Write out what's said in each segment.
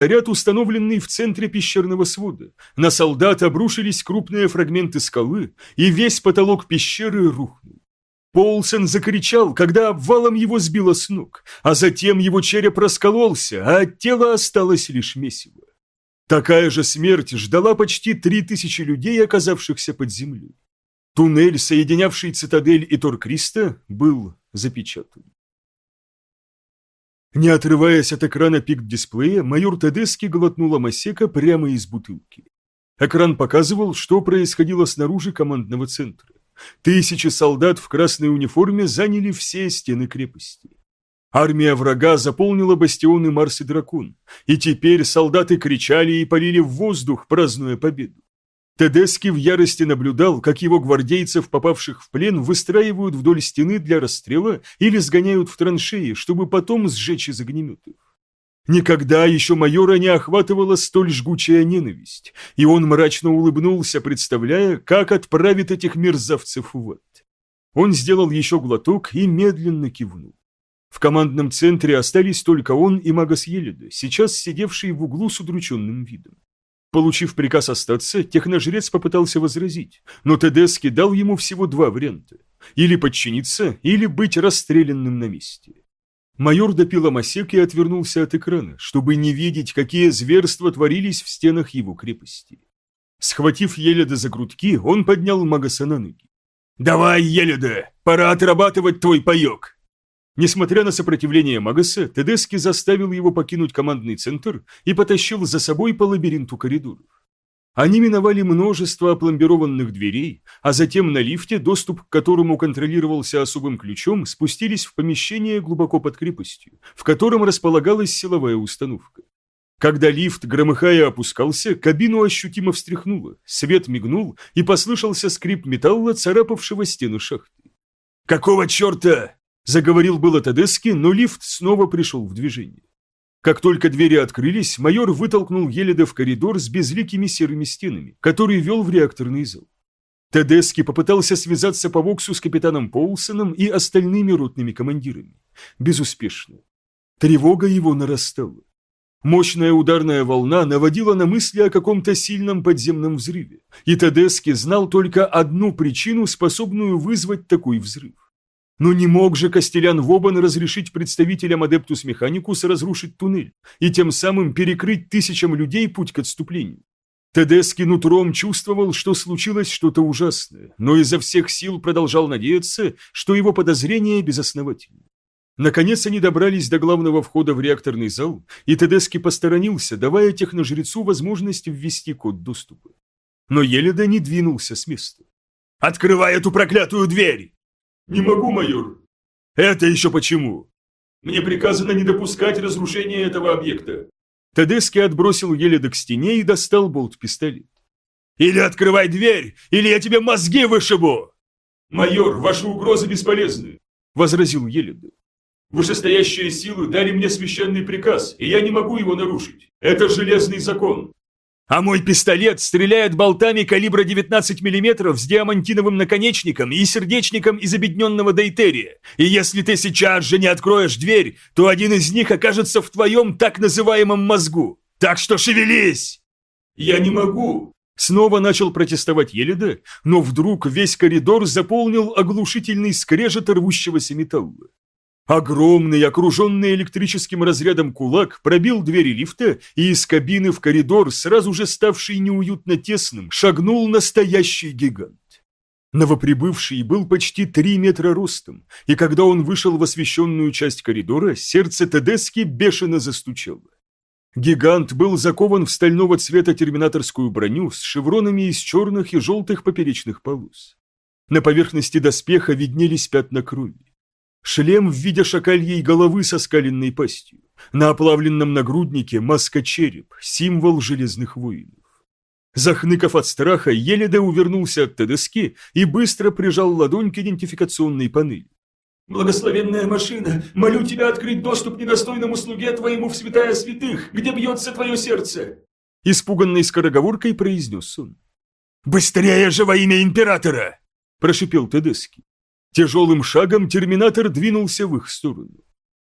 Ряд, установленный в центре пещерного свода. На солдат обрушились крупные фрагменты скалы, и весь потолок пещеры рухнул. Полсон закричал, когда обвалом его сбило с ног, а затем его череп раскололся, а от тела осталось лишь месиво. Такая же смерть ждала почти три тысячи людей, оказавшихся под землей. Туннель, соединявший цитадель и Торкриста, был запечатан. Не отрываясь от экрана пик-дисплея, майор Тедески глотнула Масека прямо из бутылки. Экран показывал, что происходило снаружи командного центра. Тысячи солдат в красной униформе заняли все стены крепости. Армия врага заполнила бастионы Марс и Дракон, и теперь солдаты кричали и полили в воздух, празднуя победу. Тедески в ярости наблюдал, как его гвардейцев, попавших в плен, выстраивают вдоль стены для расстрела или сгоняют в траншеи, чтобы потом сжечь из огнеметов. Никогда еще майора не охватывала столь жгучая ненависть, и он мрачно улыбнулся, представляя, как отправит этих мерзавцев в ад. Он сделал еще глоток и медленно кивнул. В командном центре остались только он и Магас Еледа, сейчас сидевший в углу с удрученным видом. Получив приказ остаться, техножрец попытался возразить, но Тедески дал ему всего два варианта – или подчиниться, или быть расстрелянным на месте. Майор допил амасек и отвернулся от экрана, чтобы не видеть, какие зверства творились в стенах его крепости. Схватив Еледа за грудки, он поднял Магаса на ноги. «Давай, Еледа, пора отрабатывать твой паек!» Несмотря на сопротивление Магаса, Тедески заставил его покинуть командный центр и потащил за собой по лабиринту коридоров. Они миновали множество опломбированных дверей, а затем на лифте, доступ к которому контролировался особым ключом, спустились в помещение глубоко под крепостью, в котором располагалась силовая установка. Когда лифт, громыхая, опускался, кабину ощутимо встряхнуло, свет мигнул, и послышался скрип металла, царапавшего стену шахты. «Какого черта?» – заговорил было Тадески, но лифт снова пришел в движение. Как только двери открылись, майор вытолкнул Еледа в коридор с безликими серыми стенами, который вел в реакторный зал. Тедески попытался связаться по Воксу с капитаном Поулсоном и остальными ротными командирами. Безуспешно. Тревога его нарастала. Мощная ударная волна наводила на мысли о каком-то сильном подземном взрыве, и Тедески знал только одну причину, способную вызвать такой взрыв. Но не мог же Костелян Вобан разрешить представителям Адептус Механикус разрушить туннель и тем самым перекрыть тысячам людей путь к отступлению. Тедески нутром чувствовал, что случилось что-то ужасное, но изо всех сил продолжал надеяться, что его подозрения безосновательны. Наконец они добрались до главного входа в реакторный зал, и Тедески посторонился, давая техножрецу возможность ввести код доступа. Но Еледа не двинулся с места. «Открывай эту проклятую дверь!» «Не могу, майор». «Это еще почему?» «Мне приказано не допускать разрушения этого объекта». Тедески отбросил Еледа к стене и достал болт-пистолет. «Или открывай дверь, или я тебе мозги вышибу!» «Майор, ваши угрозы бесполезны», — возразил Еледа. «Вышестоящие силы дали мне священный приказ, и я не могу его нарушить. Это железный закон. А мой пистолет стреляет болтами калибра 19 мм с диамантиновым наконечником и сердечником из обедненного дейтерия. И если ты сейчас же не откроешь дверь, то один из них окажется в твоем так называемом мозгу. Так что шевелись!» «Я не могу!» Снова начал протестовать Еледа, но вдруг весь коридор заполнил оглушительный скрежет рвущегося металла. Огромный, окруженный электрическим разрядом кулак пробил двери лифта, и из кабины в коридор, сразу же ставший неуютно тесным, шагнул настоящий гигант. Новоприбывший был почти три метра ростом, и когда он вышел в освещенную часть коридора, сердце Тедески бешено застучало. Гигант был закован в стального цвета терминаторскую броню с шевронами из черных и желтых поперечных полос. На поверхности доспеха виднелись пятна крови. Шлем в виде шакальей головы со скаленной пастью. На оплавленном нагруднике маска-череп, символ железных воинов. Захныков от страха, Еледа увернулся от Тедески и быстро прижал ладонь к идентификационной панели. «Благословенная машина, молю тебя открыть доступ недостойному слуге твоему в святая святых, где бьется твое сердце!» Испуганной скороговоркой произнес он. «Быстрее же во имя императора!» – прошипел Тедески. Тяжелым шагом терминатор двинулся в их сторону.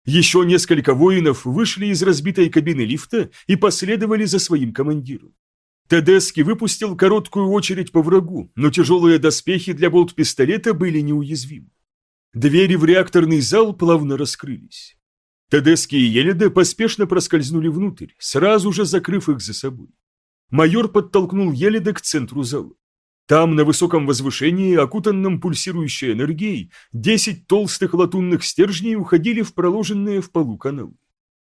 Еще несколько воинов вышли из разбитой кабины лифта и последовали за своим командиром. Тедески выпустил короткую очередь по врагу, но тяжелые доспехи для болт-пистолета были неуязвимы. Двери в реакторный зал плавно раскрылись. Тедески и Еледа поспешно проскользнули внутрь, сразу же закрыв их за собой. Майор подтолкнул Еледа к центру зала. Там, на высоком возвышении, окутанном пульсирующей энергией, десять толстых латунных стержней уходили в проложенные в полу каналы.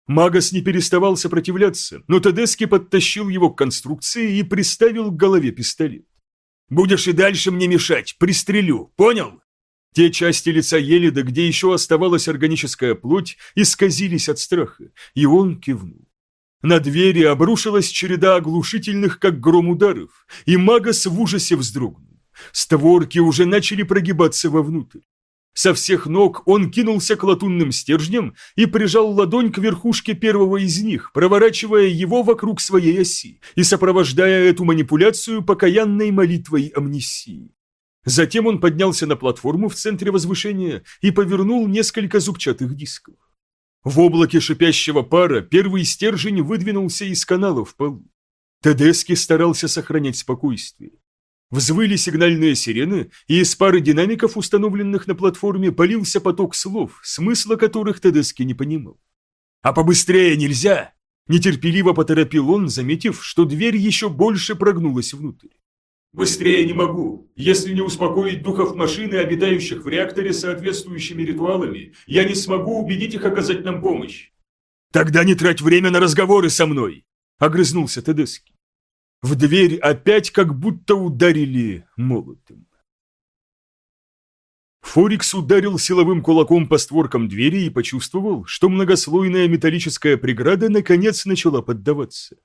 Магас не переставал сопротивляться, но Тедески подтащил его к конструкции и приставил к голове пистолет. «Будешь и дальше мне мешать, пристрелю, понял?» Те части лица Елида, где еще оставалась органическая плоть, исказились от страха, и он кивнул. На двери обрушилась череда оглушительных, как гром ударов, и Магас в ужасе вздрогнул. Створки уже начали прогибаться вовнутрь. Со всех ног он кинулся к латунным стержням и прижал ладонь к верхушке первого из них, проворачивая его вокруг своей оси и сопровождая эту манипуляцию покаянной молитвой амнисии. Затем он поднялся на платформу в центре возвышения и повернул несколько зубчатых дисков. В облаке шипящего пара первый стержень выдвинулся из канала в полу. Тедески старался сохранять спокойствие. Взвыли сигнальные сирены, и из пары динамиков, установленных на платформе, полился поток слов, смысла которых Тедески не понимал. «А побыстрее нельзя!» Нетерпеливо поторопил он, заметив, что дверь еще больше прогнулась внутрь. «Быстрее не могу. Если не успокоить духов машины, обитающих в реакторе соответствующими ритуалами, я не смогу убедить их оказать нам помощь». «Тогда не трать время на разговоры со мной!» — огрызнулся Тедески. В дверь опять как будто ударили молотом. Форикс ударил силовым кулаком по створкам двери и почувствовал, что многослойная металлическая преграда наконец начала поддаваться.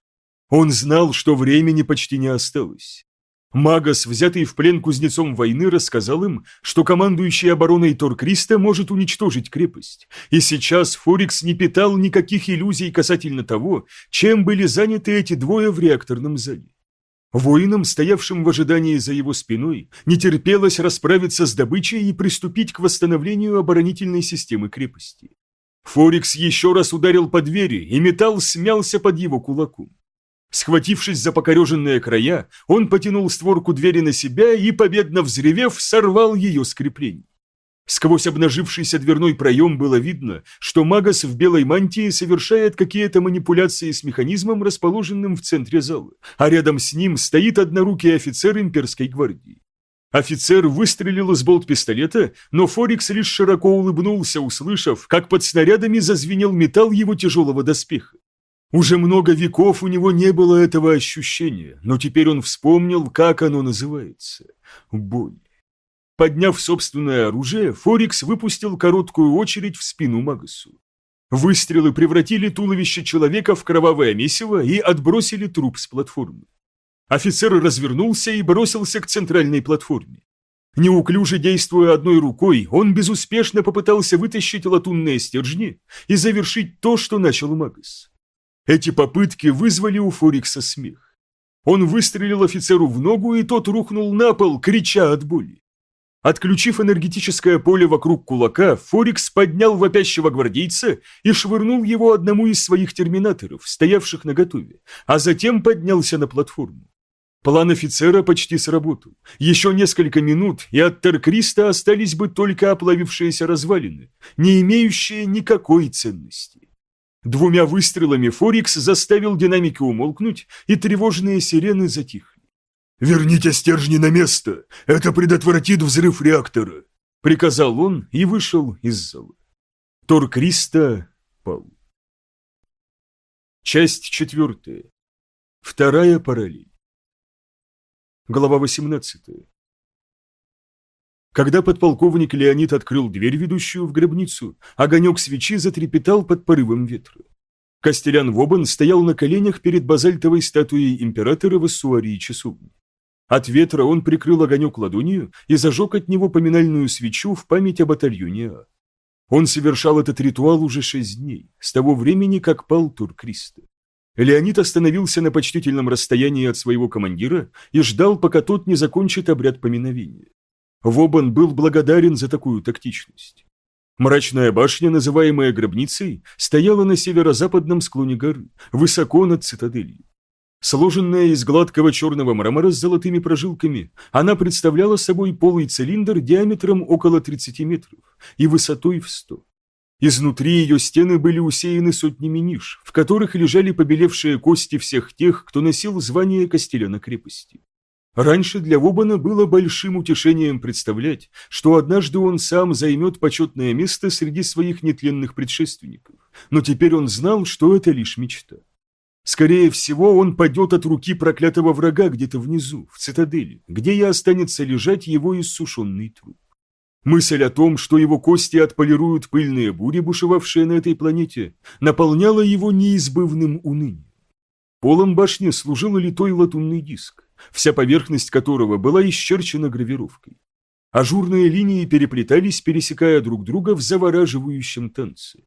Он знал, что времени почти не осталось. Магас, взятый в плен кузнецом войны, рассказал им, что командующий обороной Торкриста может уничтожить крепость, и сейчас Форикс не питал никаких иллюзий касательно того, чем были заняты эти двое в реакторном зале. Воинам, стоявшим в ожидании за его спиной, не терпелось расправиться с добычей и приступить к восстановлению оборонительной системы крепости. Форикс еще раз ударил по двери, и металл смялся под его кулаком. Схватившись за покореженные края, он потянул створку двери на себя и, победно взревев, сорвал ее с креплений. Сквозь обнажившийся дверной проем было видно, что Магас в белой мантии совершает какие-то манипуляции с механизмом, расположенным в центре зала, а рядом с ним стоит однорукий офицер имперской гвардии. Офицер выстрелил из болт-пистолета, но Форикс лишь широко улыбнулся, услышав, как под снарядами зазвенел металл его тяжелого доспеха. Уже много веков у него не было этого ощущения, но теперь он вспомнил, как оно называется – боль. Подняв собственное оружие, Форикс выпустил короткую очередь в спину Магасу. Выстрелы превратили туловище человека в кровавое месиво и отбросили труп с платформы. Офицер развернулся и бросился к центральной платформе. Неуклюже действуя одной рукой, он безуспешно попытался вытащить латунные стержни и завершить то, что начал Магас. Эти попытки вызвали у Форикса смех. Он выстрелил офицеру в ногу, и тот рухнул на пол, крича от боли. Отключив энергетическое поле вокруг кулака, Форикс поднял вопящего гвардейца и швырнул его одному из своих терминаторов, стоявших наготове, а затем поднялся на платформу. План офицера почти сработал. Еще несколько минут, и от Теркриста остались бы только оплавившиеся развалины, не имеющие никакой ценности. Двумя выстрелами Форикс заставил динамики умолкнуть, и тревожные сирены затихли. «Верните стержни на место! Это предотвратит взрыв реактора!» Приказал он и вышел из зала. Тор Криста пал. Часть четвертая. Вторая параллель. Глава восемнадцатая. Когда подполковник Леонид открыл дверь, ведущую в гробницу, огонек свечи затрепетал под порывом ветра. Костелян Вобан стоял на коленях перед базальтовой статуей императора в Иссуарии часовни. От ветра он прикрыл огонек ладонью и зажег от него поминальную свечу в память о батальоне А. Он совершал этот ритуал уже шесть дней, с того времени, как пал Тур Криста. Леонид остановился на почтительном расстоянии от своего командира и ждал, пока тот не закончит обряд поминовения. Вобан был благодарен за такую тактичность. Мрачная башня, называемая гробницей, стояла на северо-западном склоне горы, высоко над цитаделью. Сложенная из гладкого черного мрамора с золотыми прожилками, она представляла собой полый цилиндр диаметром около 30 метров и высотой в 100. Изнутри ее стены были усеяны сотнями ниш, в которых лежали побелевшие кости всех тех, кто носил звание Костеляна крепости. Раньше для Вобана было большим утешением представлять, что однажды он сам займет почетное место среди своих нетленных предшественников, но теперь он знал, что это лишь мечта. Скорее всего, он падет от руки проклятого врага где-то внизу, в цитадели, где и останется лежать его иссушенный труп. Мысль о том, что его кости отполируют пыльные бури, бушевавшие на этой планете, наполняла его неизбывным унынием. Полом башни служил литой латунный диск, вся поверхность которого была исчерчена гравировкой. Ажурные линии переплетались, пересекая друг друга в завораживающем танце.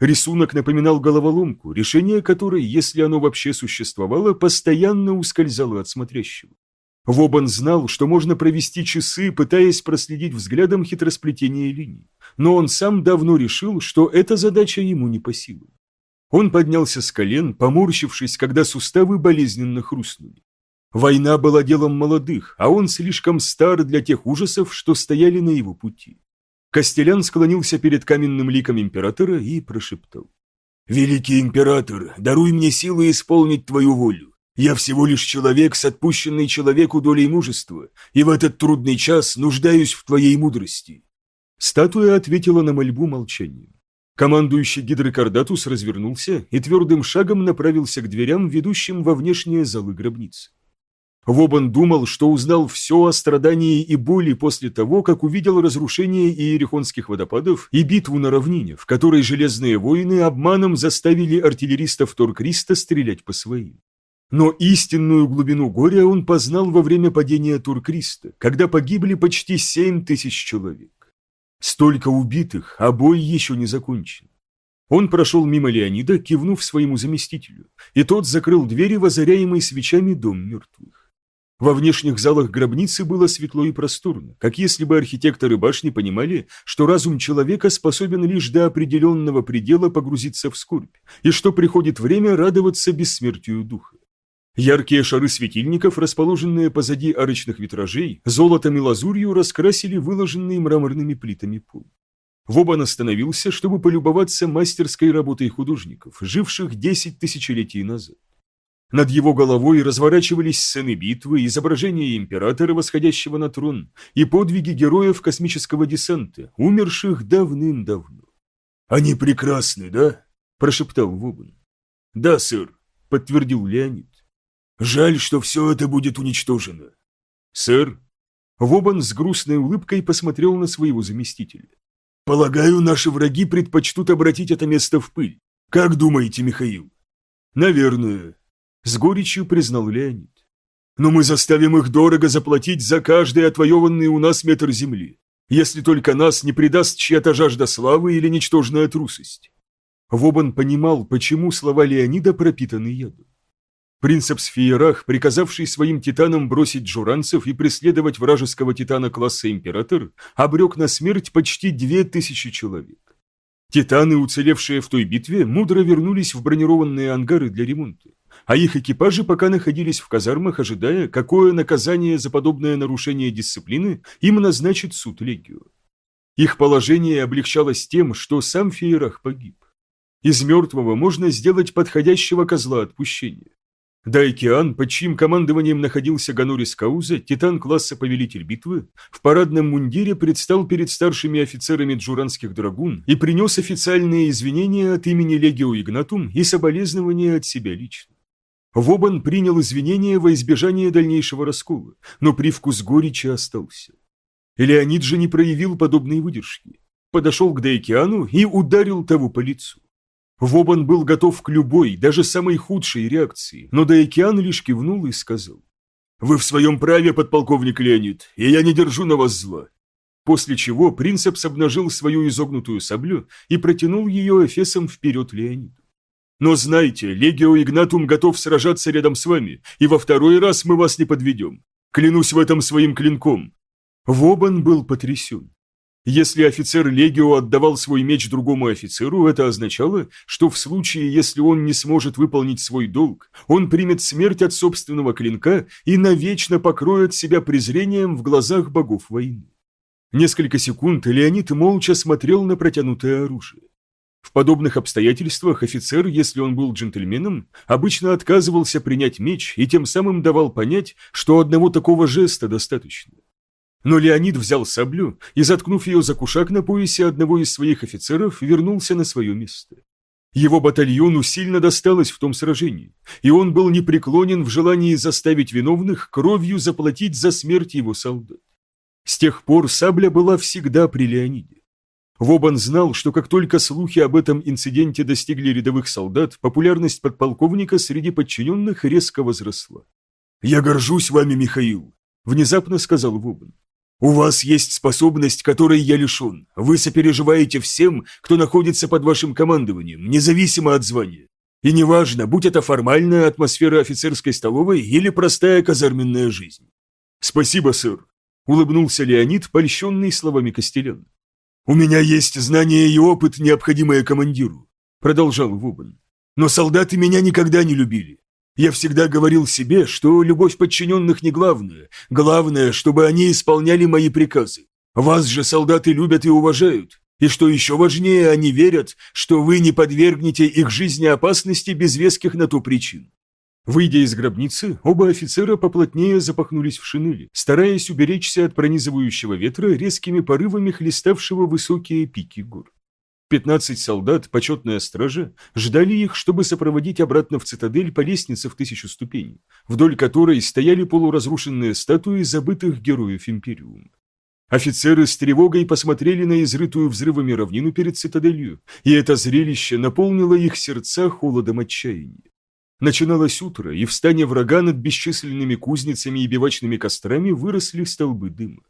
Рисунок напоминал головоломку, решение которой, если оно вообще существовало, постоянно ускользало от смотрящего. Вобан знал, что можно провести часы, пытаясь проследить взглядом хитросплетение линий, но он сам давно решил, что эта задача ему не по силам. Он поднялся с колен, поморщившись, когда суставы болезненно хрустнули. Война была делом молодых, а он слишком стар для тех ужасов, что стояли на его пути. Костелян склонился перед каменным ликом императора и прошептал. «Великий император, даруй мне силы исполнить твою волю. Я всего лишь человек с отпущенной человеку долей мужества, и в этот трудный час нуждаюсь в твоей мудрости». Статуя ответила на мольбу молчанием. Командующий Гидрокардатус развернулся и твердым шагом направился к дверям, ведущим во внешние залы гробницы. Вобан думал, что узнал все о страдании и боли после того, как увидел разрушение Иерихонских водопадов и битву на равнине, в которой железные воины обманом заставили артиллеристов Торкриста стрелять по своим. Но истинную глубину горя он познал во время падения Туркриста, когда погибли почти семь тысяч человек. Столько убитых, а бой еще не закончен. Он прошел мимо Леонида, кивнув своему заместителю, и тот закрыл двери в свечами дом мертвых. Во внешних залах гробницы было светло и просторно, как если бы архитекторы башни понимали, что разум человека способен лишь до определенного предела погрузиться в скорбь, и что приходит время радоваться бессмертию духа. Яркие шары светильников, расположенные позади арочных витражей, золотом и лазурью раскрасили выложенные мраморными плитами пол. Вобан остановился, чтобы полюбоваться мастерской работой художников, живших десять тысячелетий назад. Над его головой разворачивались сцены битвы, изображения императора, восходящего на трон, и подвиги героев космического десанта, умерших давным-давно. «Они прекрасны, да?» – прошептал Вобан. «Да, сэр», – подтвердил Леонид. «Жаль, что все это будет уничтожено». «Сэр?» Вобан с грустной улыбкой посмотрел на своего заместителя. «Полагаю, наши враги предпочтут обратить это место в пыль. Как думаете, Михаил?» «Наверное», с горечью признал Леонид. Но мы заставим их дорого заплатить за каждый отвоеванный у нас метр земли, если только нас не предаст чья-то жажда славы или ничтожная трусость. Вобан понимал, почему слова Леонида пропитаны ядом. Принцепс Фиерах, приказавший своим титанам бросить джуранцев и преследовать вражеского титана класса Император, обрек на смерть почти две тысячи человек. Титаны, уцелевшие в той битве, мудро вернулись в бронированные ангары для ремонта а их экипажи пока находились в казармах, ожидая, какое наказание за подобное нарушение дисциплины им назначит суд Легио. Их положение облегчалось тем, что сам Фейрах погиб. Из мертвого можно сделать подходящего козла отпущения. Дайкиан, под чьим командованием находился Ганорис Кауза, титан класса Повелитель Битвы, в парадном мундире предстал перед старшими офицерами джуранских драгун и принес официальные извинения от имени Легио Игнатум и соболезнования от себя лично. Вобан принял извинения во избежание дальнейшего раскола, но привкус горечи остался. Леонид же не проявил подобной выдержки. Подошел к Дайкиану и ударил того по лицу. Вобан был готов к любой, даже самой худшей реакции, но Дайкиан лишь кивнул и сказал. «Вы в своем праве, подполковник Леонид, и я не держу на вас зла». После чего принцепс обнажил свою изогнутую саблю и протянул ее эфесом вперед Леониду. Но знайте, Легио Игнатум готов сражаться рядом с вами, и во второй раз мы вас не подведем. Клянусь в этом своим клинком». Вобан был потрясен. Если офицер Легио отдавал свой меч другому офицеру, это означало, что в случае, если он не сможет выполнить свой долг, он примет смерть от собственного клинка и навечно покроет себя презрением в глазах богов войны. Несколько секунд Леонид молча смотрел на протянутое оружие. В подобных обстоятельствах офицер, если он был джентльменом, обычно отказывался принять меч и тем самым давал понять, что одного такого жеста достаточно. Но Леонид взял саблю и, заткнув ее за кушак на поясе одного из своих офицеров, вернулся на свое место. Его батальону сильно досталось в том сражении, и он был непреклонен в желании заставить виновных кровью заплатить за смерть его солдат. С тех пор сабля была всегда при Леониде. Вобан знал, что как только слухи об этом инциденте достигли рядовых солдат, популярность подполковника среди подчиненных резко возросла. «Я горжусь вами, Михаил», — внезапно сказал Вобан. У вас есть способность, которой я лишен. Вы сопереживаете всем, кто находится под вашим командованием, независимо от звания. И неважно, будь это формальная атмосфера офицерской столовой или простая казарменная жизнь. Спасибо, сэр, улыбнулся Леонид, польщенный словами Костеляна. У меня есть знания и опыт, необходимые командиру, продолжал Вубан. Но солдаты меня никогда не любили. Я всегда говорил себе, что любовь подчиненных не главное. Главное, чтобы они исполняли мои приказы. Вас же солдаты любят и уважают. И что еще важнее, они верят, что вы не подвергнете их жизни опасности без веских на то причин. Выйдя из гробницы, оба офицера поплотнее запахнулись в шинели, стараясь уберечься от пронизывающего ветра резкими порывами хлеставшего высокие пики гор. Пятнадцать солдат, почетная стража, ждали их, чтобы сопроводить обратно в цитадель по лестнице в тысячу ступеней, вдоль которой стояли полуразрушенные статуи забытых героев Империума. Офицеры с тревогой посмотрели на изрытую взрывами равнину перед цитаделью, и это зрелище наполнило их сердца холодом отчаяния. Начиналось утро, и в стане врага над бесчисленными кузницами и бивачными кострами выросли столбы дыма.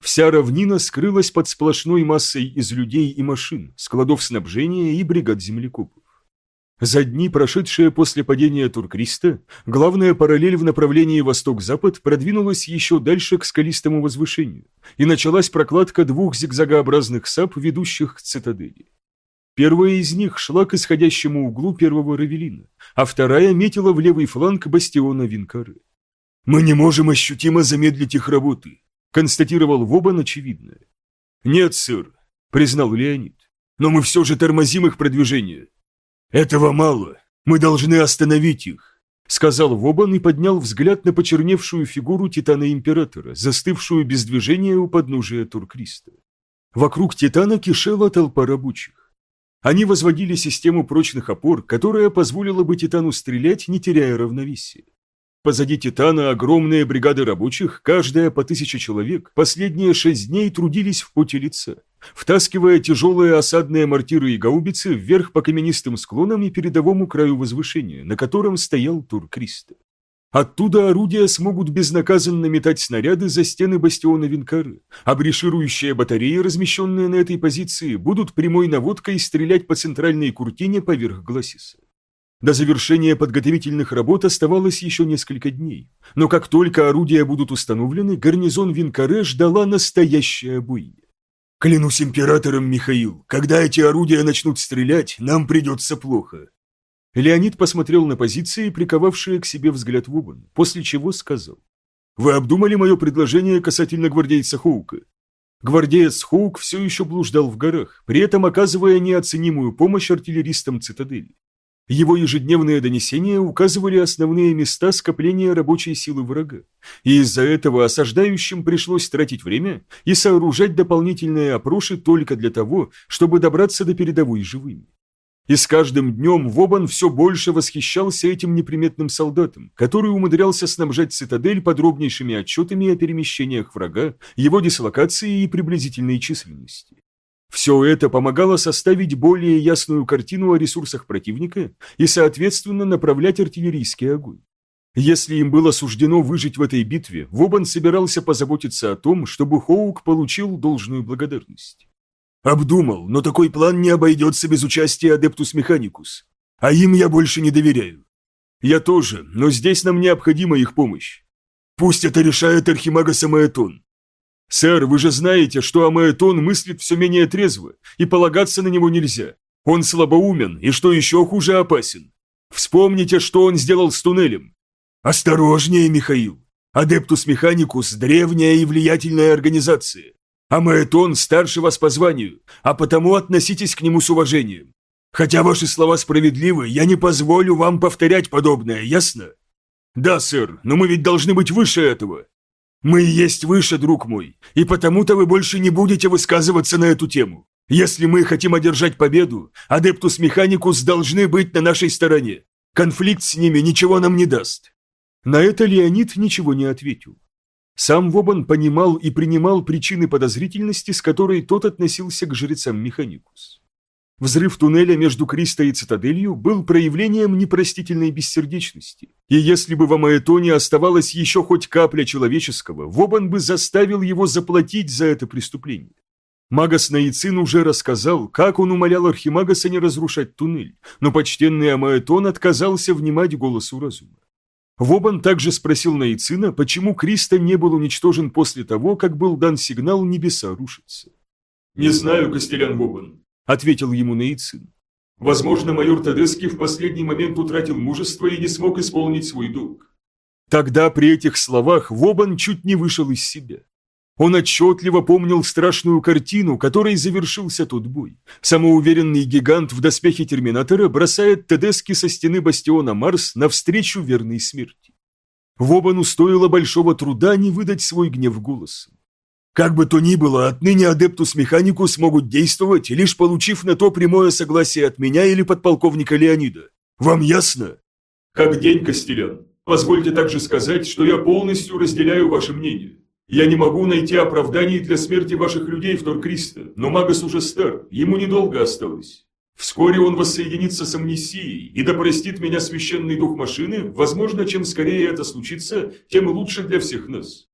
Вся равнина скрылась под сплошной массой из людей и машин, складов снабжения и бригад землекопов. За дни, прошедшие после падения Туркриста, главная параллель в направлении восток-запад продвинулась еще дальше к скалистому возвышению, и началась прокладка двух зигзагообразных сап, ведущих к цитадели. Первая из них шла к исходящему углу первого равелина, а вторая метила в левый фланг бастиона Винкары. «Мы не можем ощутимо замедлить их работы», констатировал Вобан очевидное. «Нет, сэр», — признал Леонид, — «но мы все же тормозим их продвижение». «Этого мало, мы должны остановить их», — сказал Вобан и поднял взгляд на почерневшую фигуру Титана-Императора, застывшую без движения у подножия Туркриста. Вокруг Титана кишела толпа рабочих. Они возводили систему прочных опор, которая позволила бы Титану стрелять, не теряя равновесия. Позади Титана огромные бригады рабочих, каждая по тысяче человек, последние шесть дней трудились в поте лица, втаскивая тяжелые осадные мортиры и гаубицы вверх по каменистым склонам и передовому краю возвышения, на котором стоял Тур Криста. Оттуда орудия смогут безнаказанно метать снаряды за стены бастиона Винкары, а бреширующие батареи, размещенные на этой позиции, будут прямой наводкой стрелять по центральной куртине поверх Гласиса. До завершения подготовительных работ оставалось еще несколько дней, но как только орудия будут установлены, гарнизон Винкаре ждала настоящая бойня. «Клянусь императором, Михаил, когда эти орудия начнут стрелять, нам придется плохо». Леонид посмотрел на позиции, приковавшие к себе взгляд Вубан, после чего сказал. «Вы обдумали мое предложение касательно гвардейца Хоука?» Гвардеец Хоук все еще блуждал в горах, при этом оказывая неоценимую помощь артиллеристам цитадели. Его ежедневные донесения указывали основные места скопления рабочей силы врага, и из-за этого осаждающим пришлось тратить время и сооружать дополнительные опроши только для того, чтобы добраться до передовой живыми. И с каждым днем Вобан все больше восхищался этим неприметным солдатом, который умудрялся снабжать цитадель подробнейшими отчетами о перемещениях врага, его дислокации и приблизительной численности. Все это помогало составить более ясную картину о ресурсах противника и, соответственно, направлять артиллерийский огонь. Если им было суждено выжить в этой битве, Вобан собирался позаботиться о том, чтобы Хоук получил должную благодарность. «Обдумал, но такой план не обойдется без участия Адептус Механикус. А им я больше не доверяю». «Я тоже, но здесь нам необходима их помощь». «Пусть это решает Архимага Самаэтон. «Сэр, вы же знаете, что Амаэтон мыслит все менее трезво, и полагаться на него нельзя. Он слабоумен и, что еще хуже, опасен. Вспомните, что он сделал с туннелем». «Осторожнее, Михаил. Адептус Механикус – древняя и влиятельная организация. Амаэтон старше вас по званию, а потому относитесь к нему с уважением. Хотя ваши слова справедливы, я не позволю вам повторять подобное, ясно? Да, сэр, но мы ведь должны быть выше этого. Мы есть выше, друг мой, и потому-то вы больше не будете высказываться на эту тему. Если мы хотим одержать победу, Адептус Механикус должны быть на нашей стороне. Конфликт с ними ничего нам не даст. На это Леонид ничего не ответил. Сам Вобан понимал и принимал причины подозрительности, с которой тот относился к жрецам Механикус. Взрыв туннеля между Кристо и Цитаделью был проявлением непростительной бессердечности. И если бы в Амаэтоне оставалась еще хоть капля человеческого, Вобан бы заставил его заплатить за это преступление. Магас Наицин уже рассказал, как он умолял Архимагаса не разрушать туннель, но почтенный Амаэтон отказался внимать голосу разума. Вобан также спросил Наицина, почему Криста не был уничтожен после того, как был дан сигнал небеса рушиться. «Не знаю, Костелян Вобан», — ответил ему Наицин. «Возможно, майор Тадески в последний момент утратил мужество и не смог исполнить свой долг». Тогда при этих словах Вобан чуть не вышел из себя. Он отчетливо помнил страшную картину, которой завершился тот бой. Самоуверенный гигант в доспехе Терминатора бросает Тедески со стены бастиона Марс навстречу верной смерти. Вобану стоило большого труда не выдать свой гнев голосом. Как бы то ни было, отныне Адептус Механикус могут действовать, лишь получив на то прямое согласие от меня или подполковника Леонида. Вам ясно? Как день, Костелян. Позвольте также сказать, что я полностью разделяю ваше мнение. Я не могу найти оправданий для смерти ваших людей в Торкриста, но Магас уже стар, ему недолго осталось. Вскоре он воссоединится с амнисией, и да меня священный дух машины, возможно, чем скорее это случится, тем лучше для всех нас.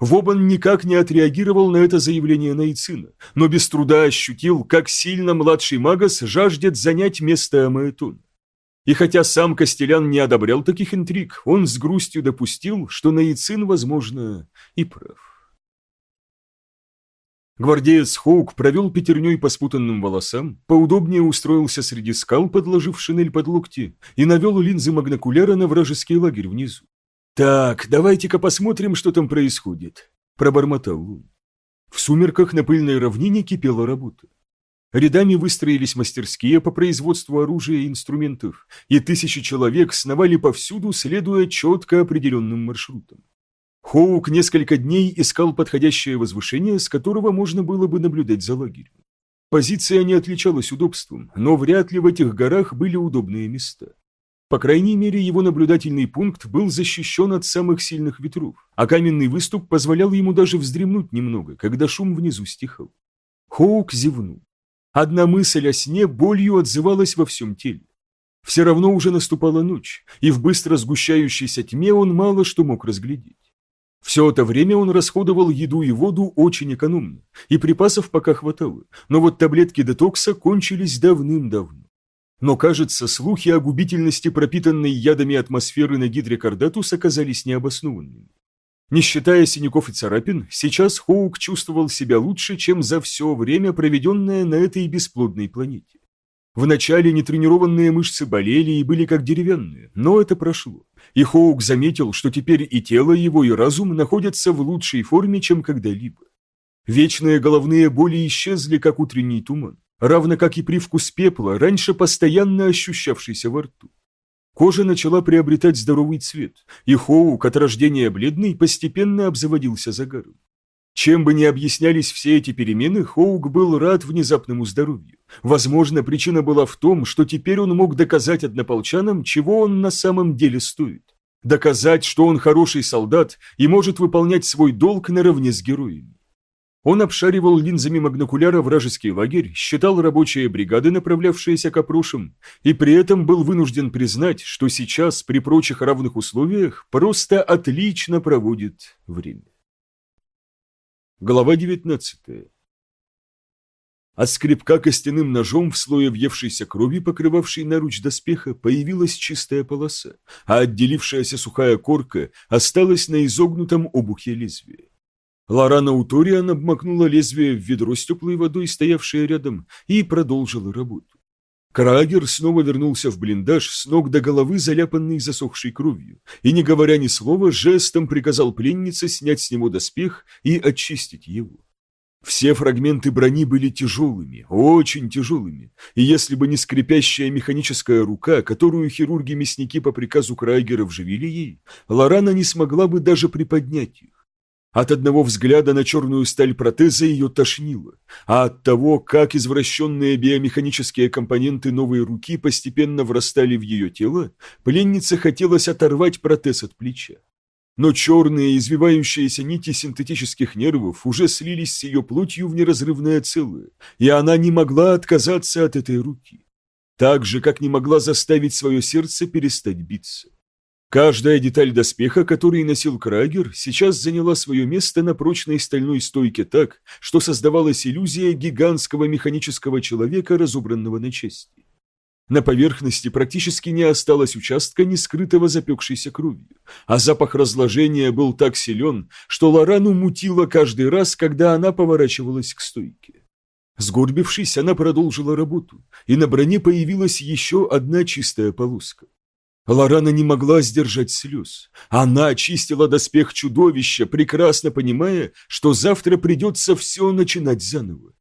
Вобан никак не отреагировал на это заявление Найцина, но без труда ощутил, как сильно младший Магас жаждет занять место Амаэтона. И хотя сам Костелян не одобрял таких интриг, он с грустью допустил, что Наицин, возможно, и прав. Гвардеец Хоук провел пятерней по спутанным волосам, поудобнее устроился среди скал, подложив шинель под локти, и навел линзы магнокуляра на вражеский лагерь внизу. «Так, давайте-ка посмотрим, что там происходит», – пробормотал он. В сумерках на пыльной равнине кипела работа. Рядами выстроились мастерские по производству оружия и инструментов, и тысячи человек сновали повсюду, следуя четко определенным маршрутам. Хоук несколько дней искал подходящее возвышение, с которого можно было бы наблюдать за лагерем. Позиция не отличалась удобством, но вряд ли в этих горах были удобные места. По крайней мере, его наблюдательный пункт был защищен от самых сильных ветров, а каменный выступ позволял ему даже вздремнуть немного, когда шум внизу стихал. Хоук зевнул. Одна мысль о сне болью отзывалась во всем теле. Все равно уже наступала ночь, и в быстро сгущающейся тьме он мало что мог разглядеть. Все это время он расходовал еду и воду очень экономно, и припасов пока хватало, но вот таблетки детокса кончились давным-давно. Но, кажется, слухи о губительности пропитанной ядами атмосферы на гидре Кардатус оказались необоснованными. Не считая синяков и царапин, сейчас Хоук чувствовал себя лучше, чем за все время, проведенное на этой бесплодной планете. Вначале нетренированные мышцы болели и были как деревянные, но это прошло. И Хоук заметил, что теперь и тело его, и разум находятся в лучшей форме, чем когда-либо. Вечные головные боли исчезли, как утренний туман, равно как и привкус пепла, раньше постоянно ощущавшийся во рту. Кожа начала приобретать здоровый цвет, и Хоук от рождения бледный постепенно обзаводился загаром. Чем бы ни объяснялись все эти перемены, Хоук был рад внезапному здоровью. Возможно, причина была в том, что теперь он мог доказать однополчанам, чего он на самом деле стоит. Доказать, что он хороший солдат и может выполнять свой долг наравне с героями. Он обшаривал линзами магнокуляра вражеский лагерь, считал рабочие бригады, направлявшиеся к опрошам, и при этом был вынужден признать, что сейчас, при прочих равных условиях, просто отлично проводит время. Глава 19 От скребка костяным ножом в слое въевшейся крови, покрывавшей наруч доспеха, появилась чистая полоса, а отделившаяся сухая корка осталась на изогнутом обухе лезвия. Лорана Уториан обмакнула лезвие в ведро с теплой водой, стоявшее рядом, и продолжила работу. Крагер снова вернулся в блиндаж с ног до головы, заляпанный засохшей кровью, и, не говоря ни слова, жестом приказал пленнице снять с него доспех и очистить его. Все фрагменты брони были тяжелыми, очень тяжелыми, и если бы не скрипящая механическая рука, которую хирурги-мясники по приказу Крайгера вживили ей, Лорана не смогла бы даже приподнять их. От одного взгляда на черную сталь протеза ее тошнило, а от того, как извращенные биомеханические компоненты новой руки постепенно врастали в ее тело, пленнице хотелось оторвать протез от плеча. Но черные извивающиеся нити синтетических нервов уже слились с ее плотью в неразрывное целое, и она не могла отказаться от этой руки. Так же, как не могла заставить свое сердце перестать биться. Каждая деталь доспеха, который носил Крагер, сейчас заняла свое место на прочной стальной стойке так, что создавалась иллюзия гигантского механического человека, разобранного на части. На поверхности практически не осталось участка, не скрытого запекшейся кровью, а запах разложения был так силен, что Лорану мутило каждый раз, когда она поворачивалась к стойке. Сгорбившись, она продолжила работу, и на броне появилась еще одна чистая полоска. Лорана не могла сдержать слез. Она очистила доспех чудовища, прекрасно понимая, что завтра придется все начинать заново.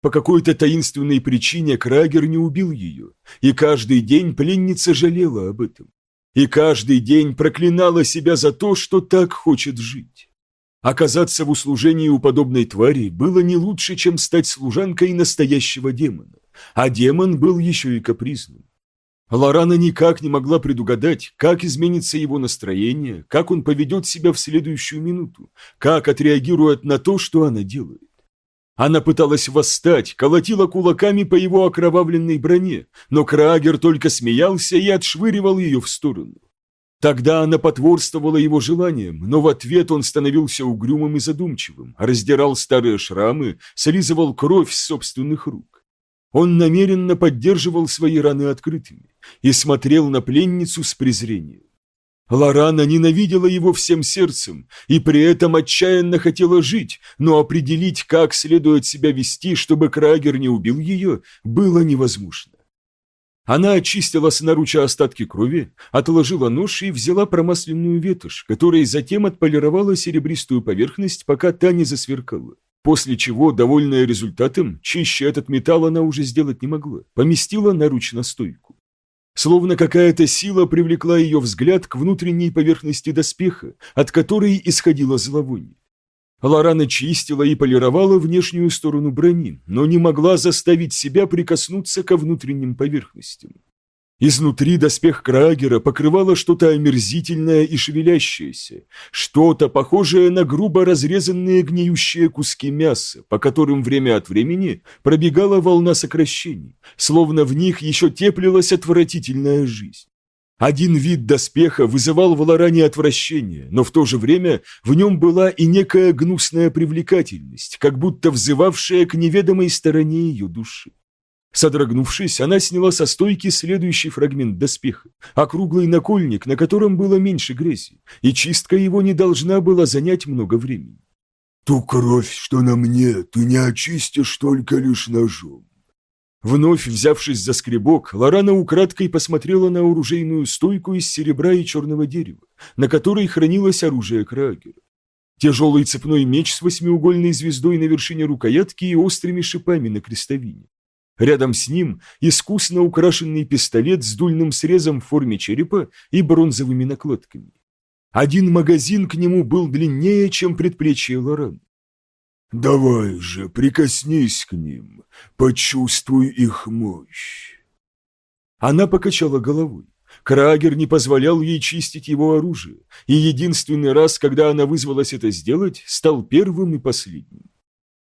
По какой-то таинственной причине Крагер не убил ее, и каждый день пленница жалела об этом. И каждый день проклинала себя за то, что так хочет жить. Оказаться в услужении у подобной твари было не лучше, чем стать служанкой настоящего демона, а демон был еще и капризным. Лорана никак не могла предугадать, как изменится его настроение, как он поведет себя в следующую минуту, как отреагирует на то, что она делает. Она пыталась восстать, колотила кулаками по его окровавленной броне, но Крагер только смеялся и отшвыривал ее в сторону. Тогда она потворствовала его желаниям, но в ответ он становился угрюмым и задумчивым, раздирал старые шрамы, слизывал кровь с собственных рук. Он намеренно поддерживал свои раны открытыми и смотрел на пленницу с презрением. Лорана ненавидела его всем сердцем и при этом отчаянно хотела жить, но определить, как следует себя вести, чтобы Крагер не убил ее, было невозможно. Она очистила с наруча остатки крови, отложила нож и взяла промасленную ветошь, которой затем отполировала серебристую поверхность, пока та не засверкала. После чего, довольная результатом, чище этот металл она уже сделать не могла, поместила на стойку. Словно какая-то сила привлекла ее взгляд к внутренней поверхности доспеха, от которой исходило зловоние. Лорана чистила и полировала внешнюю сторону брони, но не могла заставить себя прикоснуться ко внутренним поверхностям. Изнутри доспех Крагера покрывало что-то омерзительное и шевелящееся, что-то похожее на грубо разрезанные гниющие куски мяса, по которым время от времени пробегала волна сокращений, словно в них еще теплилась отвратительная жизнь. Один вид доспеха вызывал в Лоране отвращение, но в то же время в нем была и некая гнусная привлекательность, как будто взывавшая к неведомой стороне ее души. Содрогнувшись, она сняла со стойки следующий фрагмент доспеха, округлый накольник, на котором было меньше грязи, и чистка его не должна была занять много времени. «Ту кровь, что на мне, ты не очистишь только лишь ножом». Вновь взявшись за скребок, Лорана украдкой посмотрела на оружейную стойку из серебра и черного дерева, на которой хранилось оружие Крагера. Тяжелый цепной меч с восьмиугольной звездой на вершине рукоятки и острыми шипами на крестовине. Рядом с ним искусно украшенный пистолет с дульным срезом в форме черепа и бронзовыми накладками. Один магазин к нему был длиннее, чем предплечье Лоран. «Давай же, прикоснись к ним, почувствуй их мощь». Она покачала головой. Крагер не позволял ей чистить его оружие, и единственный раз, когда она вызвалась это сделать, стал первым и последним.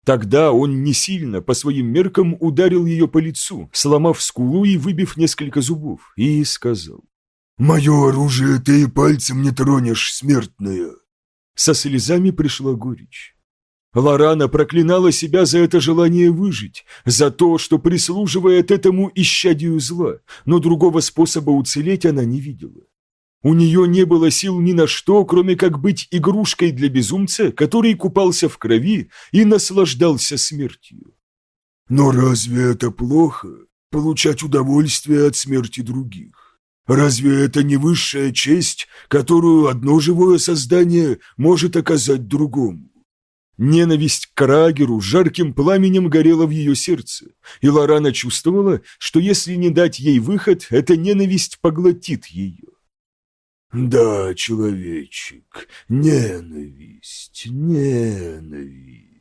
Тогда он не сильно, по своим меркам, ударил ее по лицу, сломав скулу и выбив несколько зубов, и сказал. «Мое оружие ты и пальцем не тронешь, смертная!» Со слезами пришла горечь. Лорана проклинала себя за это желание выжить, за то, что прислуживает этому исчадию зла, но другого способа уцелеть она не видела. У нее не было сил ни на что, кроме как быть игрушкой для безумца, который купался в крови и наслаждался смертью. Но разве это плохо? Получать удовольствие от смерти других? Разве это не высшая честь, которую одно живое создание может оказать другому? Ненависть к Карагеру жарким пламенем горела в ее сердце, и Лорана чувствовала, что если не дать ей выход, эта ненависть поглотит ее. Да, человечек, ненависть, ненависть.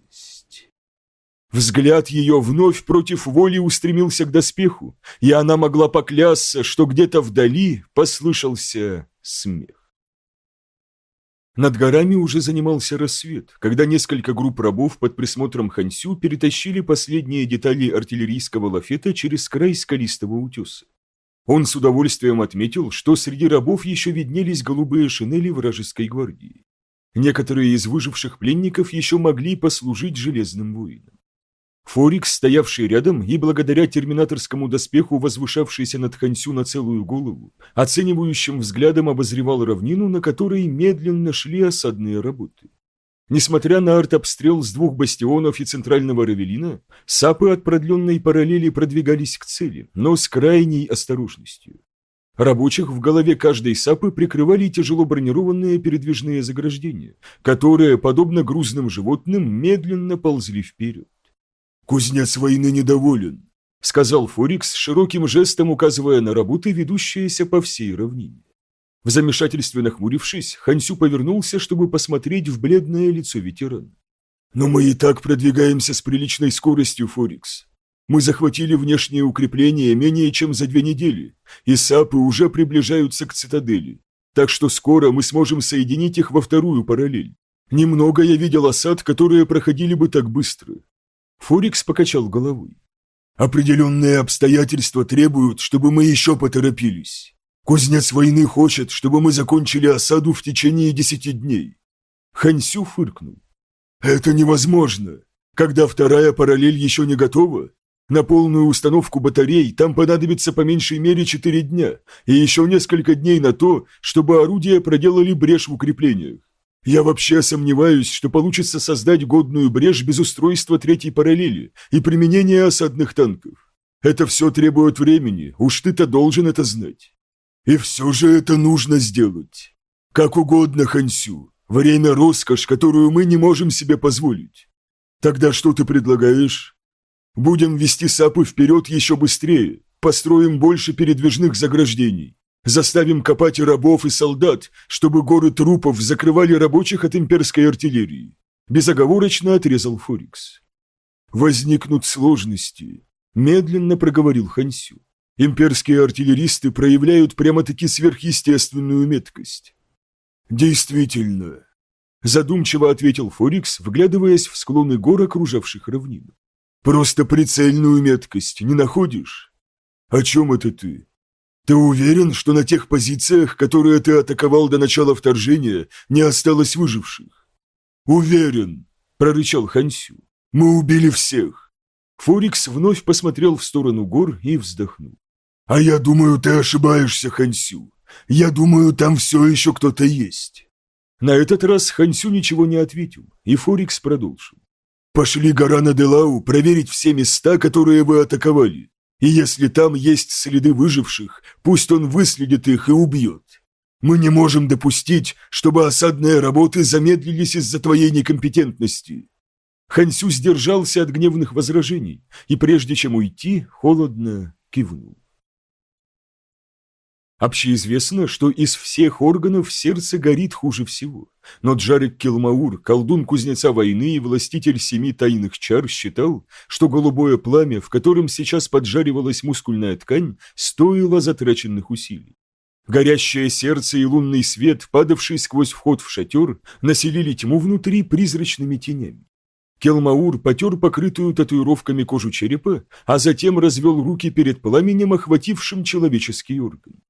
Взгляд ее вновь против воли устремился к доспеху, и она могла поклясться, что где-то вдали послышался смех. Над горами уже занимался рассвет, когда несколько групп рабов под присмотром Хансю перетащили последние детали артиллерийского лафета через край скалистого утеса. Он с удовольствием отметил, что среди рабов еще виднелись голубые шинели вражеской гвардии. Некоторые из выживших пленников еще могли послужить железным воинам. Форикс, стоявший рядом и благодаря терминаторскому доспеху, возвышавшийся над Хансю на целую голову, оценивающим взглядом обозревал равнину, на которой медленно шли осадные работы. Несмотря на артобстрел с двух бастионов и центрального равелина, сапы от продленной параллели продвигались к цели, но с крайней осторожностью. Рабочих в голове каждой сапы прикрывали тяжело бронированные передвижные заграждения, которые, подобно грузным животным, медленно ползли вперед. «Кузнец войны недоволен», — сказал Форикс, широким жестом указывая на работы, ведущиеся по всей равнине. В замешательстве нахмурившись, Хансю повернулся, чтобы посмотреть в бледное лицо ветерана. «Но мы и так продвигаемся с приличной скоростью, Форикс. Мы захватили внешние укрепления менее чем за две недели, и САПы уже приближаются к цитадели. Так что скоро мы сможем соединить их во вторую параллель. Немного я видел осад, которые проходили бы так быстро». Форикс покачал головой. «Определенные обстоятельства требуют, чтобы мы еще поторопились. Кузнец войны хочет, чтобы мы закончили осаду в течение десяти дней. Хансю фыркнул. Это невозможно. Когда вторая параллель еще не готова, на полную установку батарей там понадобится по меньшей мере четыре дня и еще несколько дней на то, чтобы орудия проделали брешь в укреплениях. Я вообще сомневаюсь, что получится создать годную брешь без устройства третьей параллели и применения осадных танков. Это все требует времени, уж ты-то должен это знать. И все же это нужно сделать. Как угодно, Хансю. Время – роскошь, которую мы не можем себе позволить. Тогда что ты предлагаешь? Будем вести САПы вперед еще быстрее, построим больше передвижных заграждений, заставим копать рабов и солдат, чтобы горы трупов закрывали рабочих от имперской артиллерии. Безоговорочно отрезал Форикс. Возникнут сложности, медленно проговорил Хансю. Имперские артиллеристы проявляют прямо-таки сверхъестественную меткость. Действительно, задумчиво ответил Форикс, вглядываясь в склоны гор, окружавших равнину. Просто прицельную меткость, не находишь? О чем это ты? Ты уверен, что на тех позициях, которые ты атаковал до начала вторжения, не осталось выживших? Уверен, прорычал Хансю. Мы убили всех. Форикс вновь посмотрел в сторону гор и вздохнул. «А я думаю, ты ошибаешься, Хансю. Я думаю, там все еще кто-то есть». На этот раз Хансю ничего не ответил, и Форикс продолжил. «Пошли Гарана Делау проверить все места, которые вы атаковали. И если там есть следы выживших, пусть он выследит их и убьет. Мы не можем допустить, чтобы осадные работы замедлились из-за твоей некомпетентности». Хансю сдержался от гневных возражений, и прежде чем уйти, холодно кивнул. Общеизвестно, что из всех органов сердце горит хуже всего. Но Джарик Килмаур, колдун кузнеца войны и властитель семи тайных чар, считал, что голубое пламя, в котором сейчас поджаривалась мускульная ткань, стоило затраченных усилий. Горящее сердце и лунный свет, падавший сквозь вход в шатер, населили тьму внутри призрачными тенями. Келмаур потер покрытую татуировками кожу черепа, а затем развел руки перед пламенем, охватившим человеческий орган.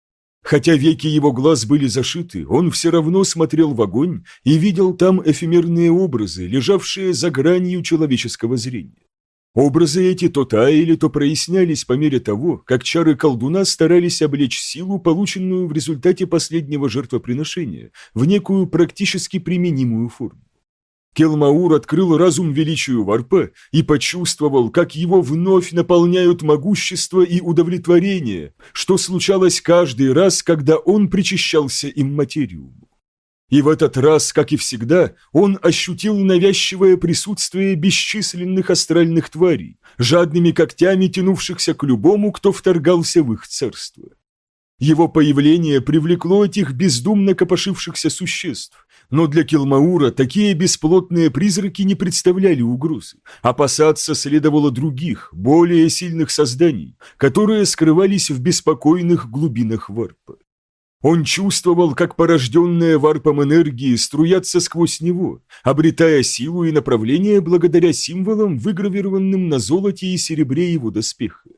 Хотя веки его глаз были зашиты, он все равно смотрел в огонь и видел там эфемерные образы, лежавшие за гранью человеческого зрения. Образы эти то таяли, то прояснялись по мере того, как чары колдуна старались облечь силу, полученную в результате последнего жертвоприношения, в некую практически применимую форму. Келмаур открыл разум величию варпа и почувствовал, как его вновь наполняют могущество и удовлетворение, что случалось каждый раз, когда он причащался им материуму. И в этот раз, как и всегда, он ощутил навязчивое присутствие бесчисленных астральных тварей, жадными когтями тянувшихся к любому, кто вторгался в их царство. Его появление привлекло этих бездумно копошившихся существ, но для Килмаура такие бесплотные призраки не представляли угрозы. Опасаться следовало других, более сильных созданий, которые скрывались в беспокойных глубинах варпа. Он чувствовал, как порожденные варпом энергии струятся сквозь него, обретая силу и направление благодаря символам, выгравированным на золоте и серебре его доспеха.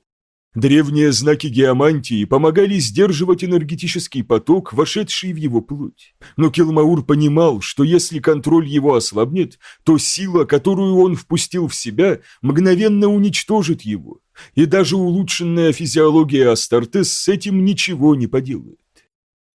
Древние знаки геомантии помогали сдерживать энергетический поток, вошедший в его плоть. Но Келмаур понимал, что если контроль его ослабнет, то сила, которую он впустил в себя, мгновенно уничтожит его, и даже улучшенная физиология Астартес с этим ничего не поделает.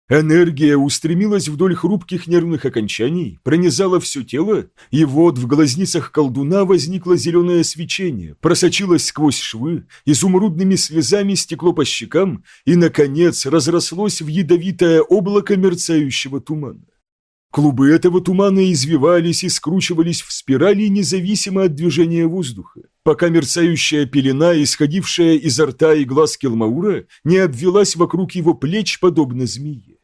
Энергия устремилась вдоль хрупких нервных окончаний, пронизала все тело, и вот в глазницах колдуна возникло зеленое свечение, просочилось сквозь швы, изумрудными слезами стекло по щекам и, наконец, разрослось в ядовитое облако мерцающего тумана. Клубы этого тумана извивались и скручивались в спирали независимо от движения воздуха, пока мерцающая пелена, исходившая изо рта и глаз Келмаура, не обвелась вокруг его плеч, подобно змее.